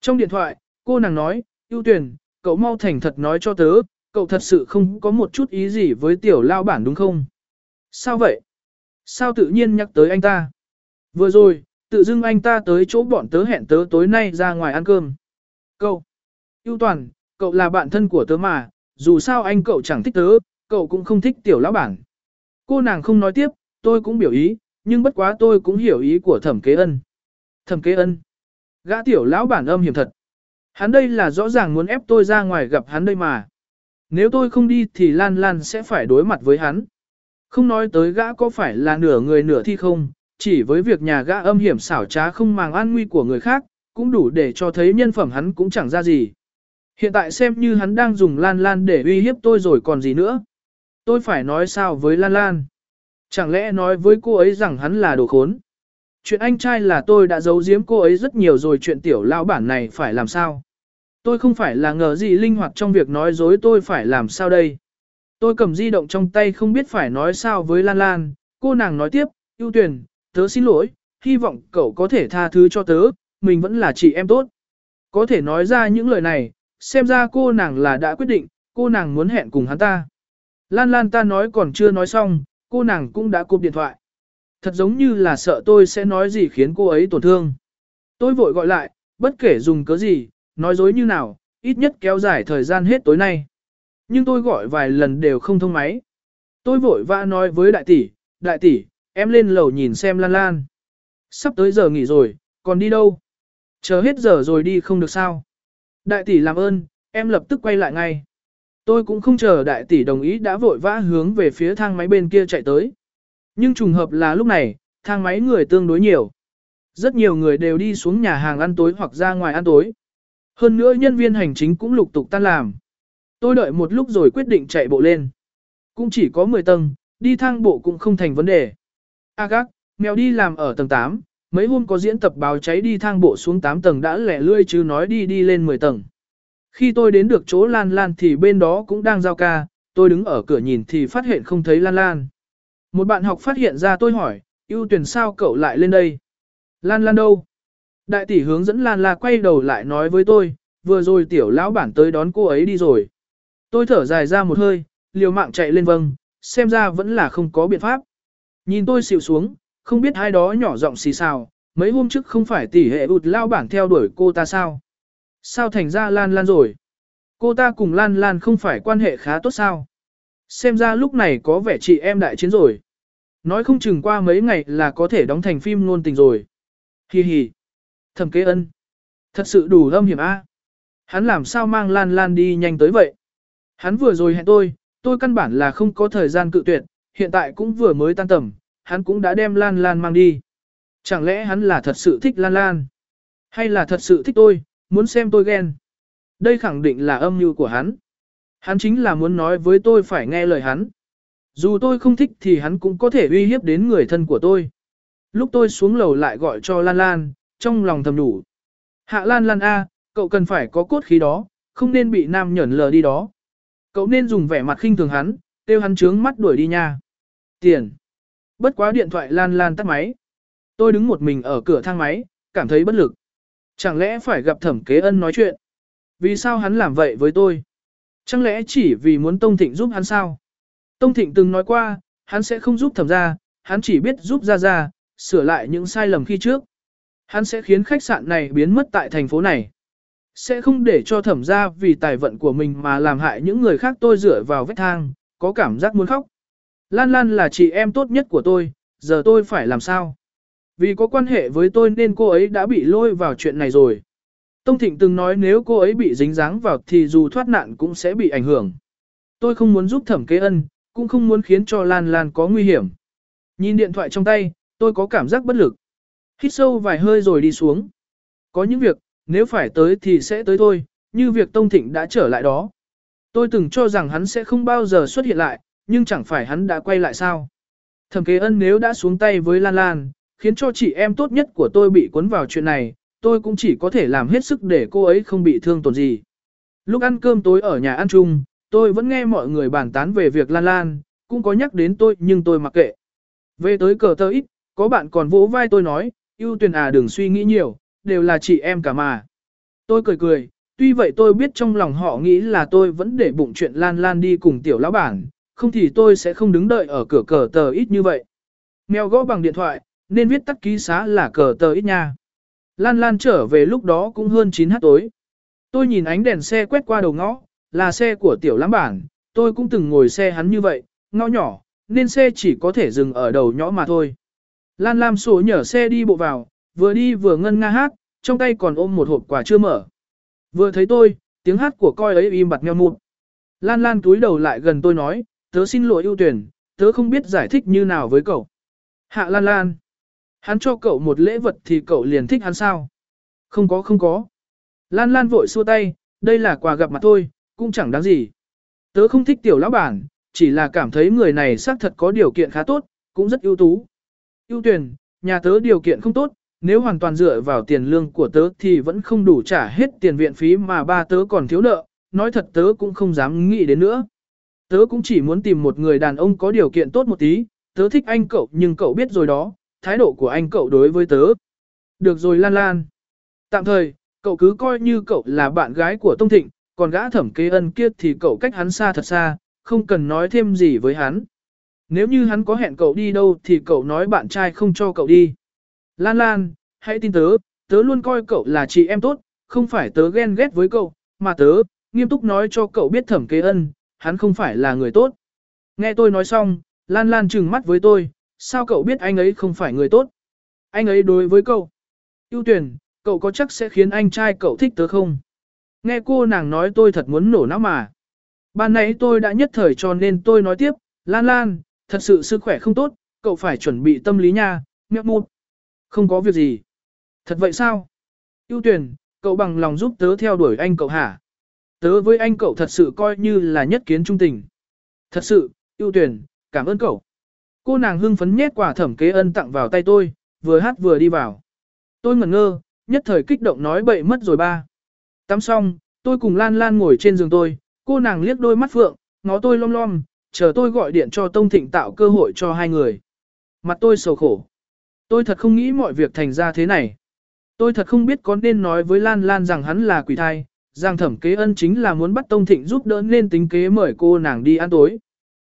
Trong điện thoại, cô nàng nói, ưu tuyển, cậu mau thành thật nói cho tớ, cậu thật sự không có một chút ý gì với tiểu lao bản đúng không? Sao vậy? Sao tự nhiên nhắc tới anh ta? Vừa rồi, tự dưng anh ta tới chỗ bọn tớ hẹn tớ tối nay ra ngoài ăn cơm. Cậu, ưu toàn, cậu là bạn thân của tớ mà, dù sao anh cậu chẳng thích tớ, cậu cũng không thích tiểu lão bản. Cô nàng không nói tiếp, tôi cũng biểu ý, nhưng bất quá tôi cũng hiểu ý của thẩm kế ân. Thẩm kế ân. Gã tiểu lão bản âm hiểm thật. Hắn đây là rõ ràng muốn ép tôi ra ngoài gặp hắn đây mà. Nếu tôi không đi thì Lan Lan sẽ phải đối mặt với hắn. Không nói tới gã có phải là nửa người nửa thi không, chỉ với việc nhà gã âm hiểm xảo trá không màng an nguy của người khác, cũng đủ để cho thấy nhân phẩm hắn cũng chẳng ra gì. Hiện tại xem như hắn đang dùng Lan Lan để uy hiếp tôi rồi còn gì nữa. Tôi phải nói sao với Lan Lan? Chẳng lẽ nói với cô ấy rằng hắn là đồ khốn? Chuyện anh trai là tôi đã giấu giếm cô ấy rất nhiều rồi chuyện tiểu lão bản này phải làm sao? Tôi không phải là ngờ gì linh hoạt trong việc nói dối tôi phải làm sao đây? Tôi cầm di động trong tay không biết phải nói sao với Lan Lan, cô nàng nói tiếp, ưu tuyển, tớ xin lỗi, hy vọng cậu có thể tha thứ cho tớ, mình vẫn là chị em tốt. Có thể nói ra những lời này, xem ra cô nàng là đã quyết định, cô nàng muốn hẹn cùng hắn ta. Lan Lan ta nói còn chưa nói xong, cô nàng cũng đã cúp điện thoại. Thật giống như là sợ tôi sẽ nói gì khiến cô ấy tổn thương. Tôi vội gọi lại, bất kể dùng cớ gì, nói dối như nào, ít nhất kéo dài thời gian hết tối nay. Nhưng tôi gọi vài lần đều không thông máy. Tôi vội vã nói với đại tỷ, đại tỷ, em lên lầu nhìn xem Lan Lan. Sắp tới giờ nghỉ rồi, còn đi đâu? Chờ hết giờ rồi đi không được sao? Đại tỷ làm ơn, em lập tức quay lại ngay. Tôi cũng không chờ đại tỷ đồng ý đã vội vã hướng về phía thang máy bên kia chạy tới. Nhưng trùng hợp là lúc này, thang máy người tương đối nhiều. Rất nhiều người đều đi xuống nhà hàng ăn tối hoặc ra ngoài ăn tối. Hơn nữa nhân viên hành chính cũng lục tục tan làm. Tôi đợi một lúc rồi quyết định chạy bộ lên. Cũng chỉ có 10 tầng, đi thang bộ cũng không thành vấn đề. A gác, mèo đi làm ở tầng 8, mấy hôm có diễn tập báo cháy đi thang bộ xuống 8 tầng đã lẻ lươi chứ nói đi đi lên 10 tầng. Khi tôi đến được chỗ Lan Lan thì bên đó cũng đang giao ca, tôi đứng ở cửa nhìn thì phát hiện không thấy Lan Lan. Một bạn học phát hiện ra tôi hỏi, ưu tuyển sao cậu lại lên đây? Lan Lan đâu? Đại tỷ hướng dẫn Lan La quay đầu lại nói với tôi, vừa rồi tiểu lão bản tới đón cô ấy đi rồi. Tôi thở dài ra một hơi, liều mạng chạy lên vâng, xem ra vẫn là không có biện pháp. Nhìn tôi xịu xuống, không biết hai đó nhỏ giọng xì xào, mấy hôm trước không phải tỷ hệ ụt lao bản theo đuổi cô ta sao? Sao thành ra Lan Lan rồi? Cô ta cùng Lan Lan không phải quan hệ khá tốt sao? Xem ra lúc này có vẻ chị em đại chiến rồi. Nói không chừng qua mấy ngày là có thể đóng thành phim ngôn tình rồi. Hi hi. Thẩm kế ân. Thật sự đủ âm hiểm a. Hắn làm sao mang Lan Lan đi nhanh tới vậy? Hắn vừa rồi hẹn tôi, tôi căn bản là không có thời gian cự tuyệt, hiện tại cũng vừa mới tan tầm, hắn cũng đã đem Lan Lan mang đi. Chẳng lẽ hắn là thật sự thích Lan Lan? Hay là thật sự thích tôi, muốn xem tôi ghen? Đây khẳng định là âm mưu của hắn. Hắn chính là muốn nói với tôi phải nghe lời hắn. Dù tôi không thích thì hắn cũng có thể uy hiếp đến người thân của tôi. Lúc tôi xuống lầu lại gọi cho Lan Lan, trong lòng thầm đủ. Hạ Lan Lan A, cậu cần phải có cốt khí đó, không nên bị nam nhẫn lờ đi đó. Cậu nên dùng vẻ mặt khinh thường hắn, tiêu hắn trướng mắt đuổi đi nha. Tiền. Bất quá điện thoại Lan Lan tắt máy. Tôi đứng một mình ở cửa thang máy, cảm thấy bất lực. Chẳng lẽ phải gặp thẩm kế ân nói chuyện? Vì sao hắn làm vậy với tôi? Chẳng lẽ chỉ vì muốn Tông Thịnh giúp hắn sao? Tông Thịnh từng nói qua, hắn sẽ không giúp thẩm ra, hắn chỉ biết giúp ra ra, sửa lại những sai lầm khi trước. Hắn sẽ khiến khách sạn này biến mất tại thành phố này. Sẽ không để cho thẩm ra vì tài vận của mình mà làm hại những người khác tôi dựa vào vết thang, có cảm giác muốn khóc. Lan Lan là chị em tốt nhất của tôi, giờ tôi phải làm sao? Vì có quan hệ với tôi nên cô ấy đã bị lôi vào chuyện này rồi. Tông Thịnh từng nói nếu cô ấy bị dính dáng vào thì dù thoát nạn cũng sẽ bị ảnh hưởng. Tôi không muốn giúp thẩm kế ân, cũng không muốn khiến cho Lan Lan có nguy hiểm. Nhìn điện thoại trong tay, tôi có cảm giác bất lực. Hít sâu vài hơi rồi đi xuống. Có những việc, nếu phải tới thì sẽ tới thôi, như việc Tông Thịnh đã trở lại đó. Tôi từng cho rằng hắn sẽ không bao giờ xuất hiện lại, nhưng chẳng phải hắn đã quay lại sao. Thẩm kế ân nếu đã xuống tay với Lan Lan, khiến cho chị em tốt nhất của tôi bị cuốn vào chuyện này, tôi cũng chỉ có thể làm hết sức để cô ấy không bị thương tổn gì. Lúc ăn cơm tối ở nhà ăn chung, tôi vẫn nghe mọi người bàn tán về việc Lan Lan, cũng có nhắc đến tôi nhưng tôi mặc kệ. Về tới cờ tơ ít, có bạn còn vỗ vai tôi nói, ưu tuyển à đừng suy nghĩ nhiều, đều là chị em cả mà. Tôi cười cười, tuy vậy tôi biết trong lòng họ nghĩ là tôi vẫn để bụng chuyện Lan Lan đi cùng tiểu lão bản, không thì tôi sẽ không đứng đợi ở cửa cờ tờ ít như vậy. Mèo gõ bằng điện thoại, nên viết tắt ký xá là cờ tờ ít nha. Lan Lan trở về lúc đó cũng hơn 9 h tối. Tôi nhìn ánh đèn xe quét qua đầu ngõ, là xe của tiểu lãng bản, tôi cũng từng ngồi xe hắn như vậy, ngõ nhỏ, nên xe chỉ có thể dừng ở đầu nhỏ mà thôi. Lan Lam sổ nhở xe đi bộ vào, vừa đi vừa ngân nga hát, trong tay còn ôm một hộp quà chưa mở. Vừa thấy tôi, tiếng hát của coi ấy im bặt meo mụn. Lan Lan túi đầu lại gần tôi nói, tớ xin lỗi ưu tuyển, tớ không biết giải thích như nào với cậu. Hạ Lan Lan. Hắn cho cậu một lễ vật thì cậu liền thích hắn sao? Không có không có. Lan Lan vội xua tay, đây là quà gặp mặt thôi, cũng chẳng đáng gì. Tớ không thích tiểu lão bản, chỉ là cảm thấy người này xác thật có điều kiện khá tốt, cũng rất ưu tú. Ưu tuyển, nhà tớ điều kiện không tốt, nếu hoàn toàn dựa vào tiền lương của tớ thì vẫn không đủ trả hết tiền viện phí mà ba tớ còn thiếu nợ, nói thật tớ cũng không dám nghĩ đến nữa. Tớ cũng chỉ muốn tìm một người đàn ông có điều kiện tốt một tí, tớ thích anh cậu nhưng cậu biết rồi đó, thái độ của anh cậu đối với tớ. Được rồi Lan Lan. Tạm thời, cậu cứ coi như cậu là bạn gái của Tông Thịnh, còn gã thẩm kế ân kia thì cậu cách hắn xa thật xa, không cần nói thêm gì với hắn. Nếu như hắn có hẹn cậu đi đâu thì cậu nói bạn trai không cho cậu đi. Lan Lan, hãy tin tớ, tớ luôn coi cậu là chị em tốt, không phải tớ ghen ghét với cậu, mà tớ, nghiêm túc nói cho cậu biết thẩm kế ân, hắn không phải là người tốt. Nghe tôi nói xong, Lan Lan trừng mắt với tôi, sao cậu biết anh ấy không phải người tốt? Anh ấy đối với cậu. Yêu tuyển, cậu có chắc sẽ khiến anh trai cậu thích tớ không? Nghe cô nàng nói tôi thật muốn nổ não mà. Ban nãy tôi đã nhất thời cho nên tôi nói tiếp, Lan Lan, thật sự sức khỏe không tốt, cậu phải chuẩn bị tâm lý nha, mẹ mụt. Không có việc gì. Thật vậy sao? Yêu tuyển, cậu bằng lòng giúp tớ theo đuổi anh cậu hả? Tớ với anh cậu thật sự coi như là nhất kiến trung tình. Thật sự, yêu tuyển, cảm ơn cậu. Cô nàng hưng phấn nhét quả thẩm kế ân tặng vào tay tôi, vừa hát vừa đi vào. Tôi ngẩn ngơ, nhất thời kích động nói bậy mất rồi ba. Tắm xong, tôi cùng Lan Lan ngồi trên giường tôi, cô nàng liếc đôi mắt phượng, ngó tôi lom lom, chờ tôi gọi điện cho Tông Thịnh tạo cơ hội cho hai người. Mặt tôi sầu khổ. Tôi thật không nghĩ mọi việc thành ra thế này. Tôi thật không biết có nên nói với Lan Lan rằng hắn là quỷ thai, rằng thẩm kế ân chính là muốn bắt Tông Thịnh giúp đỡ nên tính kế mời cô nàng đi ăn tối.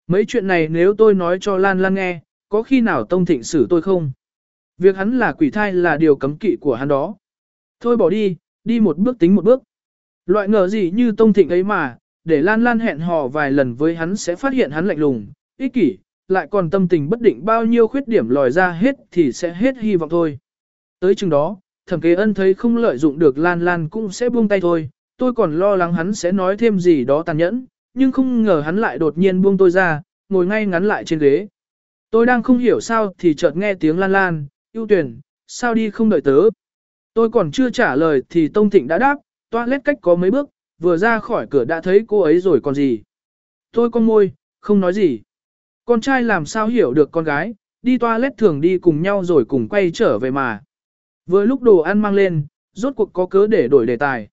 Mấy chuyện này nếu tôi nói cho Lan Lan nghe, có khi nào Tông Thịnh xử tôi không? Việc hắn là quỷ thai là điều cấm kỵ của hắn đó. Thôi bỏ đi, đi một bước tính một bước. Loại ngờ gì như Tông Thịnh ấy mà, để Lan Lan hẹn hò vài lần với hắn sẽ phát hiện hắn lạnh lùng, ích kỷ, lại còn tâm tình bất định bao nhiêu khuyết điểm lòi ra hết thì sẽ hết hy vọng thôi. Tới chừng đó, thẩm kế ân thấy không lợi dụng được Lan Lan cũng sẽ buông tay thôi, tôi còn lo lắng hắn sẽ nói thêm gì đó tàn nhẫn, nhưng không ngờ hắn lại đột nhiên buông tôi ra, ngồi ngay ngắn lại trên ghế. Tôi đang không hiểu sao thì chợt nghe tiếng Lan Lan, ưu tuyển, sao đi không đợi tớ. Tôi còn chưa trả lời thì Tông Thịnh đã đáp, toilet cách có mấy bước, vừa ra khỏi cửa đã thấy cô ấy rồi còn gì. Tôi con môi, không nói gì. Con trai làm sao hiểu được con gái, đi toilet thường đi cùng nhau rồi cùng quay trở về mà. Vừa lúc đồ ăn mang lên, rốt cuộc có cớ để đổi đề tài.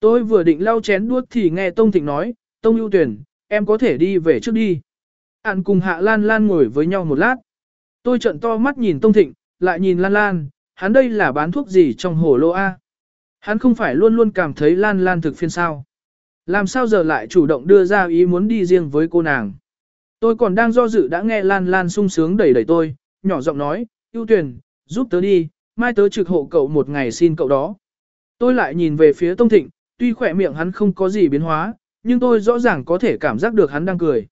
Tôi vừa định lau chén đuốt thì nghe Tông Thịnh nói, Tông ưu tuyển, em có thể đi về trước đi. Ản cùng Hạ Lan Lan ngồi với nhau một lát. Tôi trận to mắt nhìn Tông Thịnh, lại nhìn Lan Lan, hắn đây là bán thuốc gì trong hồ lô A. Hắn không phải luôn luôn cảm thấy Lan Lan thực phiên sao. Làm sao giờ lại chủ động đưa ra ý muốn đi riêng với cô nàng. Tôi còn đang do dự đã nghe Lan Lan sung sướng đẩy đẩy tôi, nhỏ giọng nói, ưu tuyển, giúp tớ đi, mai tớ trực hộ cậu một ngày xin cậu đó. Tôi lại nhìn về phía Tông Thịnh, tuy khỏe miệng hắn không có gì biến hóa, nhưng tôi rõ ràng có thể cảm giác được hắn đang cười.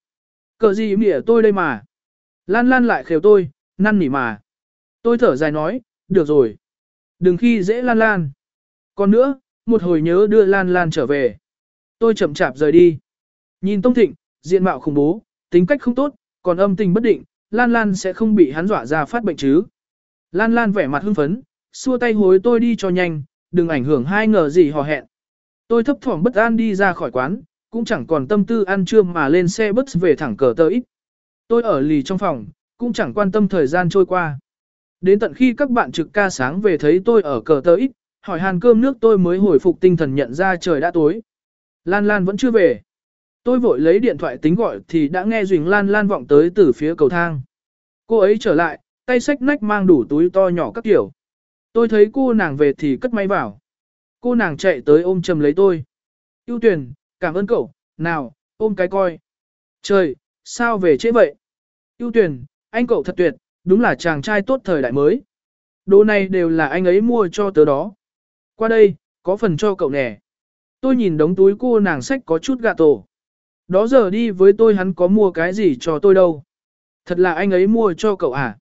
Cờ gì mỉa tôi đây mà. Lan Lan lại khều tôi, năn nỉ mà. Tôi thở dài nói, được rồi. Đừng khi dễ Lan Lan. Còn nữa, một hồi nhớ đưa Lan Lan trở về. Tôi chậm chạp rời đi. Nhìn Tông Thịnh, diện mạo khủng bố, tính cách không tốt, còn âm tình bất định, Lan Lan sẽ không bị hắn dọa ra phát bệnh chứ. Lan Lan vẻ mặt hưng phấn, xua tay hối tôi đi cho nhanh, đừng ảnh hưởng hai ngờ gì hò hẹn. Tôi thấp thỏm bất an đi ra khỏi quán, cũng chẳng còn tâm tư ăn trưa mà lên xe bus về thẳng cờ tới. Tôi ở lì trong phòng, cũng chẳng quan tâm thời gian trôi qua. Đến tận khi các bạn trực ca sáng về thấy tôi ở cờ tới, hỏi hàn cơm nước tôi mới hồi phục tinh thần nhận ra trời đã tối. Lan Lan vẫn chưa về. Tôi vội lấy điện thoại tính gọi thì đã nghe Duỳnh Lan Lan vọng tới từ phía cầu thang. Cô ấy trở lại, tay sách nách mang đủ túi to nhỏ các kiểu. Tôi thấy cô nàng về thì cất máy vào. Cô nàng chạy tới ôm chầm lấy tôi. Yêu tuyển, cảm ơn cậu, nào, ôm cái coi. Trời, sao về trễ vậy? Yêu tuyển, anh cậu thật tuyệt, đúng là chàng trai tốt thời đại mới. Đồ này đều là anh ấy mua cho tớ đó. Qua đây, có phần cho cậu nè. Tôi nhìn đống túi cô nàng sách có chút gà tổ. Đó giờ đi với tôi hắn có mua cái gì cho tôi đâu. Thật là anh ấy mua cho cậu à?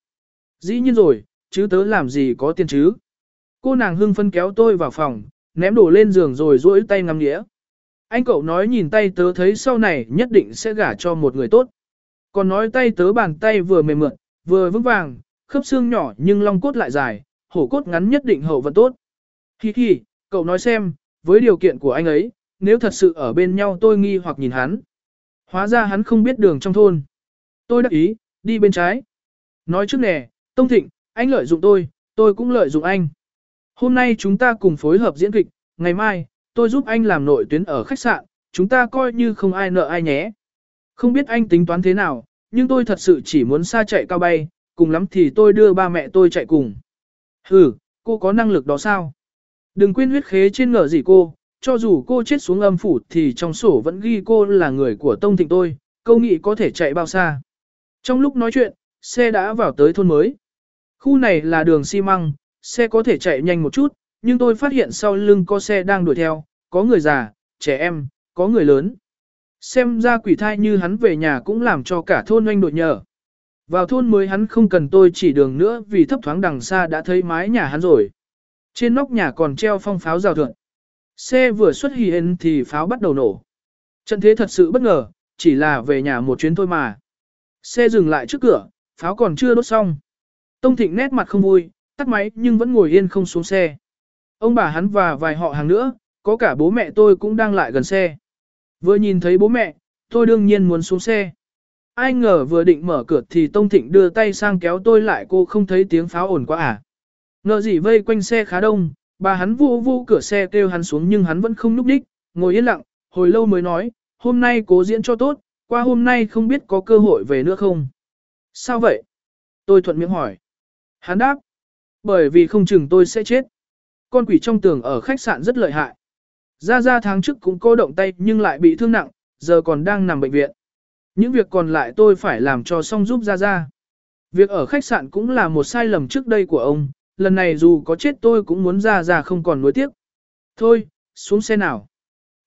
Dĩ nhiên rồi, chứ tớ làm gì có tiền chứ. Cô nàng hưng phân kéo tôi vào phòng, ném đồ lên giường rồi duỗi tay ngắm nghĩa. Anh cậu nói nhìn tay tớ thấy sau này nhất định sẽ gả cho một người tốt. Còn nói tay tớ bàn tay vừa mềm mượn, vừa vững vàng, khớp xương nhỏ nhưng long cốt lại dài, hổ cốt ngắn nhất định hậu vận tốt. Hi hi, cậu nói xem, với điều kiện của anh ấy, nếu thật sự ở bên nhau tôi nghi hoặc nhìn hắn. Hóa ra hắn không biết đường trong thôn. Tôi đắc ý, đi bên trái. Nói trước nè, Tông Thịnh, anh lợi dụng tôi, tôi cũng lợi dụng anh. Hôm nay chúng ta cùng phối hợp diễn kịch, ngày mai, tôi giúp anh làm nội tuyến ở khách sạn, chúng ta coi như không ai nợ ai nhé. Không biết anh tính toán thế nào, nhưng tôi thật sự chỉ muốn xa chạy cao bay, cùng lắm thì tôi đưa ba mẹ tôi chạy cùng. Hừ, cô có năng lực đó sao? Đừng quên huyết khế trên ngờ gì cô, cho dù cô chết xuống âm phủ thì trong sổ vẫn ghi cô là người của Tông Thịnh tôi, câu nghị có thể chạy bao xa. Trong lúc nói chuyện, xe đã vào tới thôn mới. Khu này là đường xi măng, xe có thể chạy nhanh một chút, nhưng tôi phát hiện sau lưng có xe đang đuổi theo, có người già, trẻ em, có người lớn. Xem ra quỷ thai như hắn về nhà cũng làm cho cả thôn anh đội nhờ. Vào thôn mới hắn không cần tôi chỉ đường nữa vì thấp thoáng đằng xa đã thấy mái nhà hắn rồi. Trên nóc nhà còn treo phong pháo rào thượng. Xe vừa xuất hiện thì pháo bắt đầu nổ. Trận thế thật sự bất ngờ, chỉ là về nhà một chuyến thôi mà. Xe dừng lại trước cửa, pháo còn chưa đốt xong. Tông Thịnh nét mặt không vui, tắt máy nhưng vẫn ngồi yên không xuống xe. Ông bà hắn và vài họ hàng nữa, có cả bố mẹ tôi cũng đang lại gần xe. Vừa nhìn thấy bố mẹ, tôi đương nhiên muốn xuống xe. Ai ngờ vừa định mở cửa thì Tông Thịnh đưa tay sang kéo tôi lại cô không thấy tiếng pháo ồn quá à. Ngờ gì vây quanh xe khá đông, bà hắn vô vô cửa xe kêu hắn xuống nhưng hắn vẫn không núp đích, ngồi yên lặng, hồi lâu mới nói, hôm nay cố diễn cho tốt, qua hôm nay không biết có cơ hội về nữa không. Sao vậy? Tôi thuận miệng hỏi. Hắn đáp. Bởi vì không chừng tôi sẽ chết. Con quỷ trong tường ở khách sạn rất lợi hại. Ra ra tháng trước cũng có động tay nhưng lại bị thương nặng, giờ còn đang nằm bệnh viện. Những việc còn lại tôi phải làm cho xong giúp ra ra. Việc ở khách sạn cũng là một sai lầm trước đây của ông, lần này dù có chết tôi cũng muốn ra ra không còn nuối tiếc. Thôi, xuống xe nào.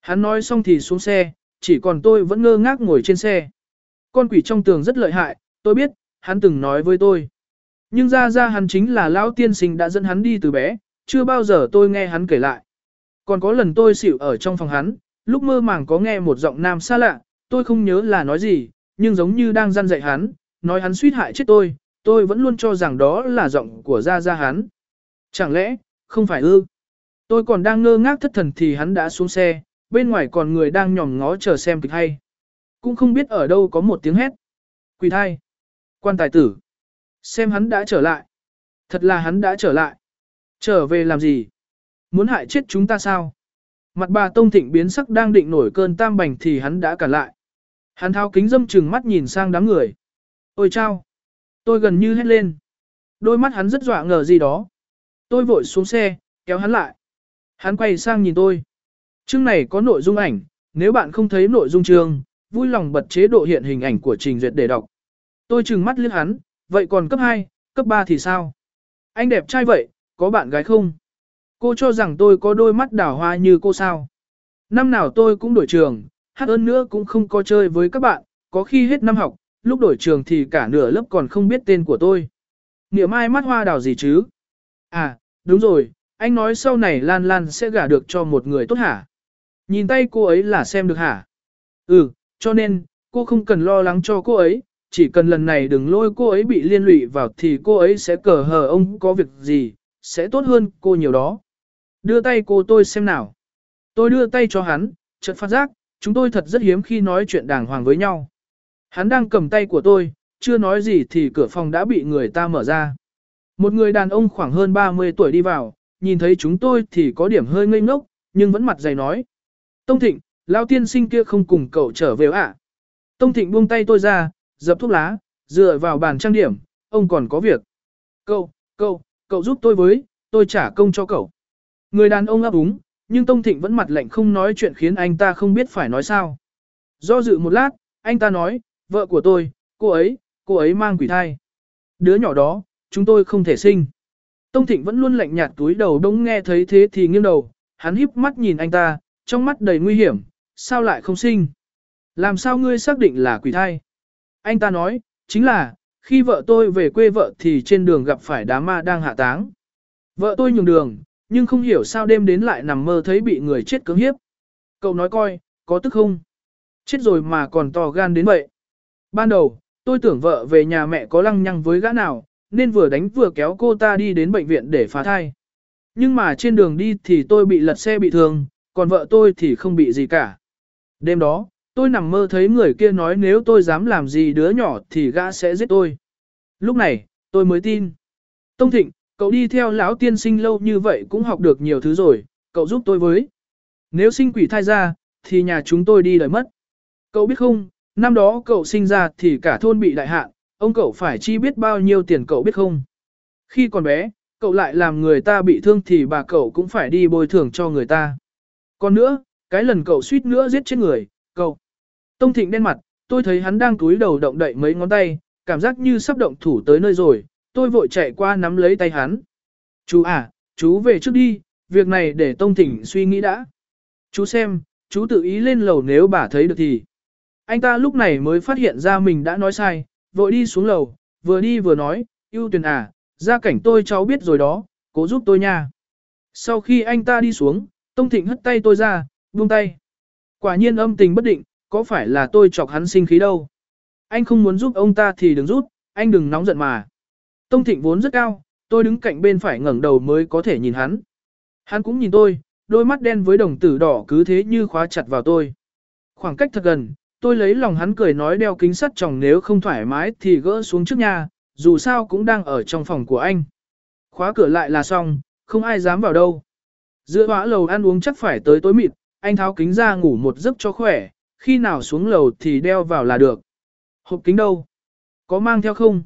Hắn nói xong thì xuống xe, chỉ còn tôi vẫn ngơ ngác ngồi trên xe. Con quỷ trong tường rất lợi hại, tôi biết, hắn từng nói với tôi. Nhưng ra ra hắn chính là lão tiên sinh đã dẫn hắn đi từ bé, chưa bao giờ tôi nghe hắn kể lại. Còn có lần tôi xỉu ở trong phòng hắn, lúc mơ màng có nghe một giọng nam xa lạ, tôi không nhớ là nói gì, nhưng giống như đang gian dạy hắn, nói hắn suýt hại chết tôi, tôi vẫn luôn cho rằng đó là giọng của gia gia hắn. Chẳng lẽ, không phải ư? Tôi còn đang ngơ ngác thất thần thì hắn đã xuống xe, bên ngoài còn người đang nhòm ngó chờ xem kịch hay. Cũng không biết ở đâu có một tiếng hét. Quỳ thai. Quan tài tử. Xem hắn đã trở lại. Thật là hắn đã trở lại. Trở về làm gì? Muốn hại chết chúng ta sao? Mặt bà Tông Thịnh biến sắc đang định nổi cơn tam bành thì hắn đã cản lại. Hắn thao kính dâm chừng mắt nhìn sang đám người. Ôi chao! Tôi gần như hét lên. Đôi mắt hắn rất dọa ngờ gì đó. Tôi vội xuống xe, kéo hắn lại. Hắn quay sang nhìn tôi. Chương này có nội dung ảnh, nếu bạn không thấy nội dung chương, vui lòng bật chế độ hiện hình ảnh của trình duyệt để đọc. Tôi trừng mắt liếc hắn, vậy còn cấp 2, cấp 3 thì sao? Anh đẹp trai vậy, có bạn gái không? Cô cho rằng tôi có đôi mắt đào hoa như cô sao? Năm nào tôi cũng đổi trường, hát ơn nữa cũng không có chơi với các bạn, có khi hết năm học, lúc đổi trường thì cả nửa lớp còn không biết tên của tôi. Niệm ai mắt hoa đào gì chứ? À, đúng rồi, anh nói sau này Lan Lan sẽ gả được cho một người tốt hả? Nhìn tay cô ấy là xem được hả? Ừ, cho nên, cô không cần lo lắng cho cô ấy, chỉ cần lần này đừng lôi cô ấy bị liên lụy vào thì cô ấy sẽ cờ hờ ông có việc gì, sẽ tốt hơn cô nhiều đó. Đưa tay cô tôi xem nào. Tôi đưa tay cho hắn, chợt phát giác, chúng tôi thật rất hiếm khi nói chuyện đàng hoàng với nhau. Hắn đang cầm tay của tôi, chưa nói gì thì cửa phòng đã bị người ta mở ra. Một người đàn ông khoảng hơn 30 tuổi đi vào, nhìn thấy chúng tôi thì có điểm hơi ngây ngốc, nhưng vẫn mặt dày nói. Tông Thịnh, lao tiên sinh kia không cùng cậu trở về ạ. À? Tông Thịnh buông tay tôi ra, dập thuốc lá, dựa vào bàn trang điểm, ông còn có việc. Cậu, cậu, cậu giúp tôi với, tôi trả công cho cậu. Người đàn ông ấp úng, nhưng Tông Thịnh vẫn mặt lạnh không nói chuyện khiến anh ta không biết phải nói sao. Do dự một lát, anh ta nói, vợ của tôi, cô ấy, cô ấy mang quỷ thai. Đứa nhỏ đó, chúng tôi không thể sinh. Tông Thịnh vẫn luôn lạnh nhạt túi đầu đông nghe thấy thế thì nghiêng đầu, hắn híp mắt nhìn anh ta, trong mắt đầy nguy hiểm, sao lại không sinh? Làm sao ngươi xác định là quỷ thai? Anh ta nói, chính là, khi vợ tôi về quê vợ thì trên đường gặp phải đám ma đang hạ táng. Vợ tôi nhường đường, nhưng không hiểu sao đêm đến lại nằm mơ thấy bị người chết cưỡng hiếp. Cậu nói coi, có tức không? Chết rồi mà còn to gan đến vậy. Ban đầu, tôi tưởng vợ về nhà mẹ có lăng nhăng với gã nào, nên vừa đánh vừa kéo cô ta đi đến bệnh viện để phá thai. Nhưng mà trên đường đi thì tôi bị lật xe bị thương, còn vợ tôi thì không bị gì cả. Đêm đó, tôi nằm mơ thấy người kia nói nếu tôi dám làm gì đứa nhỏ thì gã sẽ giết tôi. Lúc này, tôi mới tin. Tông Thịnh, cậu đi theo lão tiên sinh lâu như vậy cũng học được nhiều thứ rồi, cậu giúp tôi với. Nếu sinh quỷ thai ra, thì nhà chúng tôi đi đời mất. Cậu biết không, năm đó cậu sinh ra thì cả thôn bị đại hạn, ông cậu phải chi biết bao nhiêu tiền cậu biết không. Khi còn bé, cậu lại làm người ta bị thương thì bà cậu cũng phải đi bồi thường cho người ta. Còn nữa, cái lần cậu suýt nữa giết chết người, cậu. Tông Thịnh đen mặt, tôi thấy hắn đang cúi đầu động đậy mấy ngón tay, cảm giác như sắp động thủ tới nơi rồi, tôi vội chạy qua nắm lấy tay hắn. Chú à, chú về trước đi, việc này để Tông Thịnh suy nghĩ đã. Chú xem, chú tự ý lên lầu nếu bà thấy được thì. Anh ta lúc này mới phát hiện ra mình đã nói sai, vội đi xuống lầu, vừa đi vừa nói, ưu tuyển à, gia cảnh tôi cháu biết rồi đó, cố giúp tôi nha. Sau khi anh ta đi xuống, Tông Thịnh hất tay tôi ra, buông tay. Quả nhiên âm tình bất định, có phải là tôi chọc hắn sinh khí đâu. Anh không muốn giúp ông ta thì đừng giúp, anh đừng nóng giận mà. Tông Thịnh vốn rất cao, tôi đứng cạnh bên phải ngẩng đầu mới có thể nhìn hắn. Hắn cũng nhìn tôi, đôi mắt đen với đồng tử đỏ cứ thế như khóa chặt vào tôi. Khoảng cách thật gần, tôi lấy lòng hắn cười nói đeo kính sắt chồng nếu không thoải mái thì gỡ xuống trước nhà, dù sao cũng đang ở trong phòng của anh. Khóa cửa lại là xong, không ai dám vào đâu. Giữa hóa lầu ăn uống chắc phải tới tối mịt, anh tháo kính ra ngủ một giấc cho khỏe, khi nào xuống lầu thì đeo vào là được. Hộp kính đâu? Có mang theo không?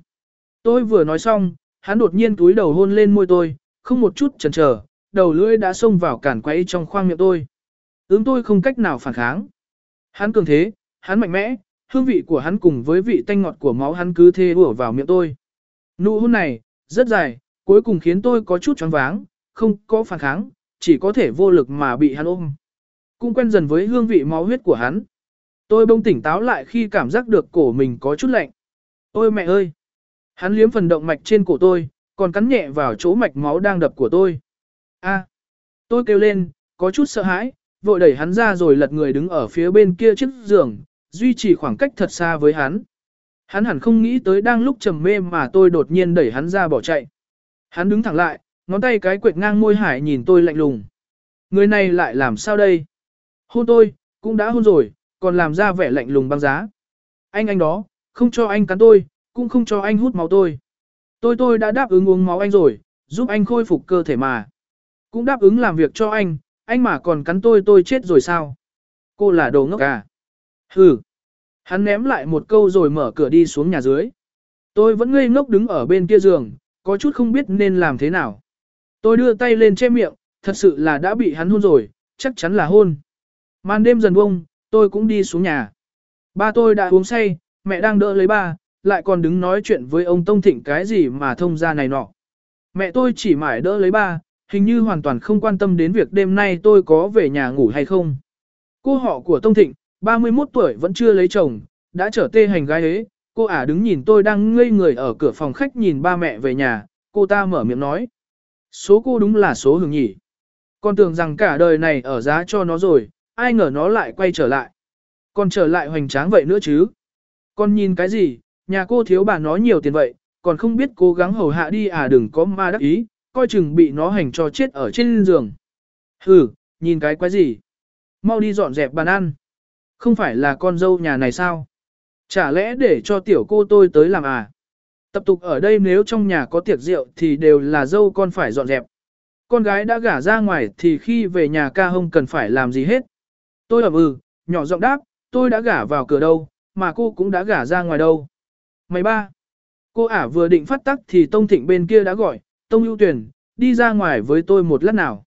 Tôi vừa nói xong, hắn đột nhiên túi đầu hôn lên môi tôi, không một chút chần chờ, đầu lưỡi đã xông vào cản quấy trong khoang miệng tôi. Ứng tôi không cách nào phản kháng. Hắn cường thế, hắn mạnh mẽ, hương vị của hắn cùng với vị tanh ngọt của máu hắn cứ thế ùa vào miệng tôi. Nụ hôn này, rất dài, cuối cùng khiến tôi có chút choáng váng, không có phản kháng, chỉ có thể vô lực mà bị hắn ôm. Cũng quen dần với hương vị máu huyết của hắn. Tôi bông tỉnh táo lại khi cảm giác được cổ mình có chút lạnh. Ôi mẹ ơi! Hắn liếm phần động mạch trên cổ tôi, còn cắn nhẹ vào chỗ mạch máu đang đập của tôi. A! Tôi kêu lên, có chút sợ hãi, vội đẩy hắn ra rồi lật người đứng ở phía bên kia chiếc giường, duy trì khoảng cách thật xa với hắn. Hắn hẳn không nghĩ tới đang lúc trầm mê mà tôi đột nhiên đẩy hắn ra bỏ chạy. Hắn đứng thẳng lại, ngón tay cái quệt ngang môi hải nhìn tôi lạnh lùng. Người này lại làm sao đây? Hôn tôi, cũng đã hôn rồi, còn làm ra vẻ lạnh lùng băng giá. Anh anh đó, không cho anh cắn tôi, cũng không cho anh hút máu tôi. Tôi tôi đã đáp ứng uống máu anh rồi, giúp anh khôi phục cơ thể mà. Cũng đáp ứng làm việc cho anh, anh mà còn cắn tôi tôi chết rồi sao? Cô là đồ ngốc à? Hừ. Hắn ném lại một câu rồi mở cửa đi xuống nhà dưới. Tôi vẫn ngây ngốc đứng ở bên kia giường, có chút không biết nên làm thế nào. Tôi đưa tay lên che miệng, thật sự là đã bị hắn hôn rồi, chắc chắn là hôn. Màn đêm dần bông, tôi cũng đi xuống nhà. Ba tôi đã uống say, mẹ đang đỡ lấy ba, lại còn đứng nói chuyện với ông Tông Thịnh cái gì mà thông ra này nọ. Mẹ tôi chỉ mãi đỡ lấy ba, hình như hoàn toàn không quan tâm đến việc đêm nay tôi có về nhà ngủ hay không. Cô họ của Tông Thịnh, 31 tuổi vẫn chưa lấy chồng, đã trở tê hành gái ấy, cô ả đứng nhìn tôi đang ngây người ở cửa phòng khách nhìn ba mẹ về nhà, cô ta mở miệng nói. Số cô đúng là số hưởng nhỉ. Con tưởng rằng cả đời này ở giá cho nó rồi, ai ngờ nó lại quay trở lại. Còn trở lại hoành tráng vậy nữa chứ. Con nhìn cái gì, nhà cô thiếu bà nó nhiều tiền vậy, còn không biết cố gắng hầu hạ đi à đừng có ma đắc ý, coi chừng bị nó hành cho chết ở trên giường. Hừ, nhìn cái quái gì. Mau đi dọn dẹp bàn ăn. Không phải là con dâu nhà này sao? Chả lẽ để cho tiểu cô tôi tới làm à? Tập tục ở đây nếu trong nhà có tiệc rượu thì đều là dâu con phải dọn dẹp. Con gái đã gả ra ngoài thì khi về nhà ca hông cần phải làm gì hết. Tôi ẩm ừ, nhỏ giọng đáp, tôi đã gả vào cửa đâu, mà cô cũng đã gả ra ngoài đâu. Mày ba. Cô ả vừa định phát tắc thì Tông Thịnh bên kia đã gọi, Tông ưu tuyển, đi ra ngoài với tôi một lát nào.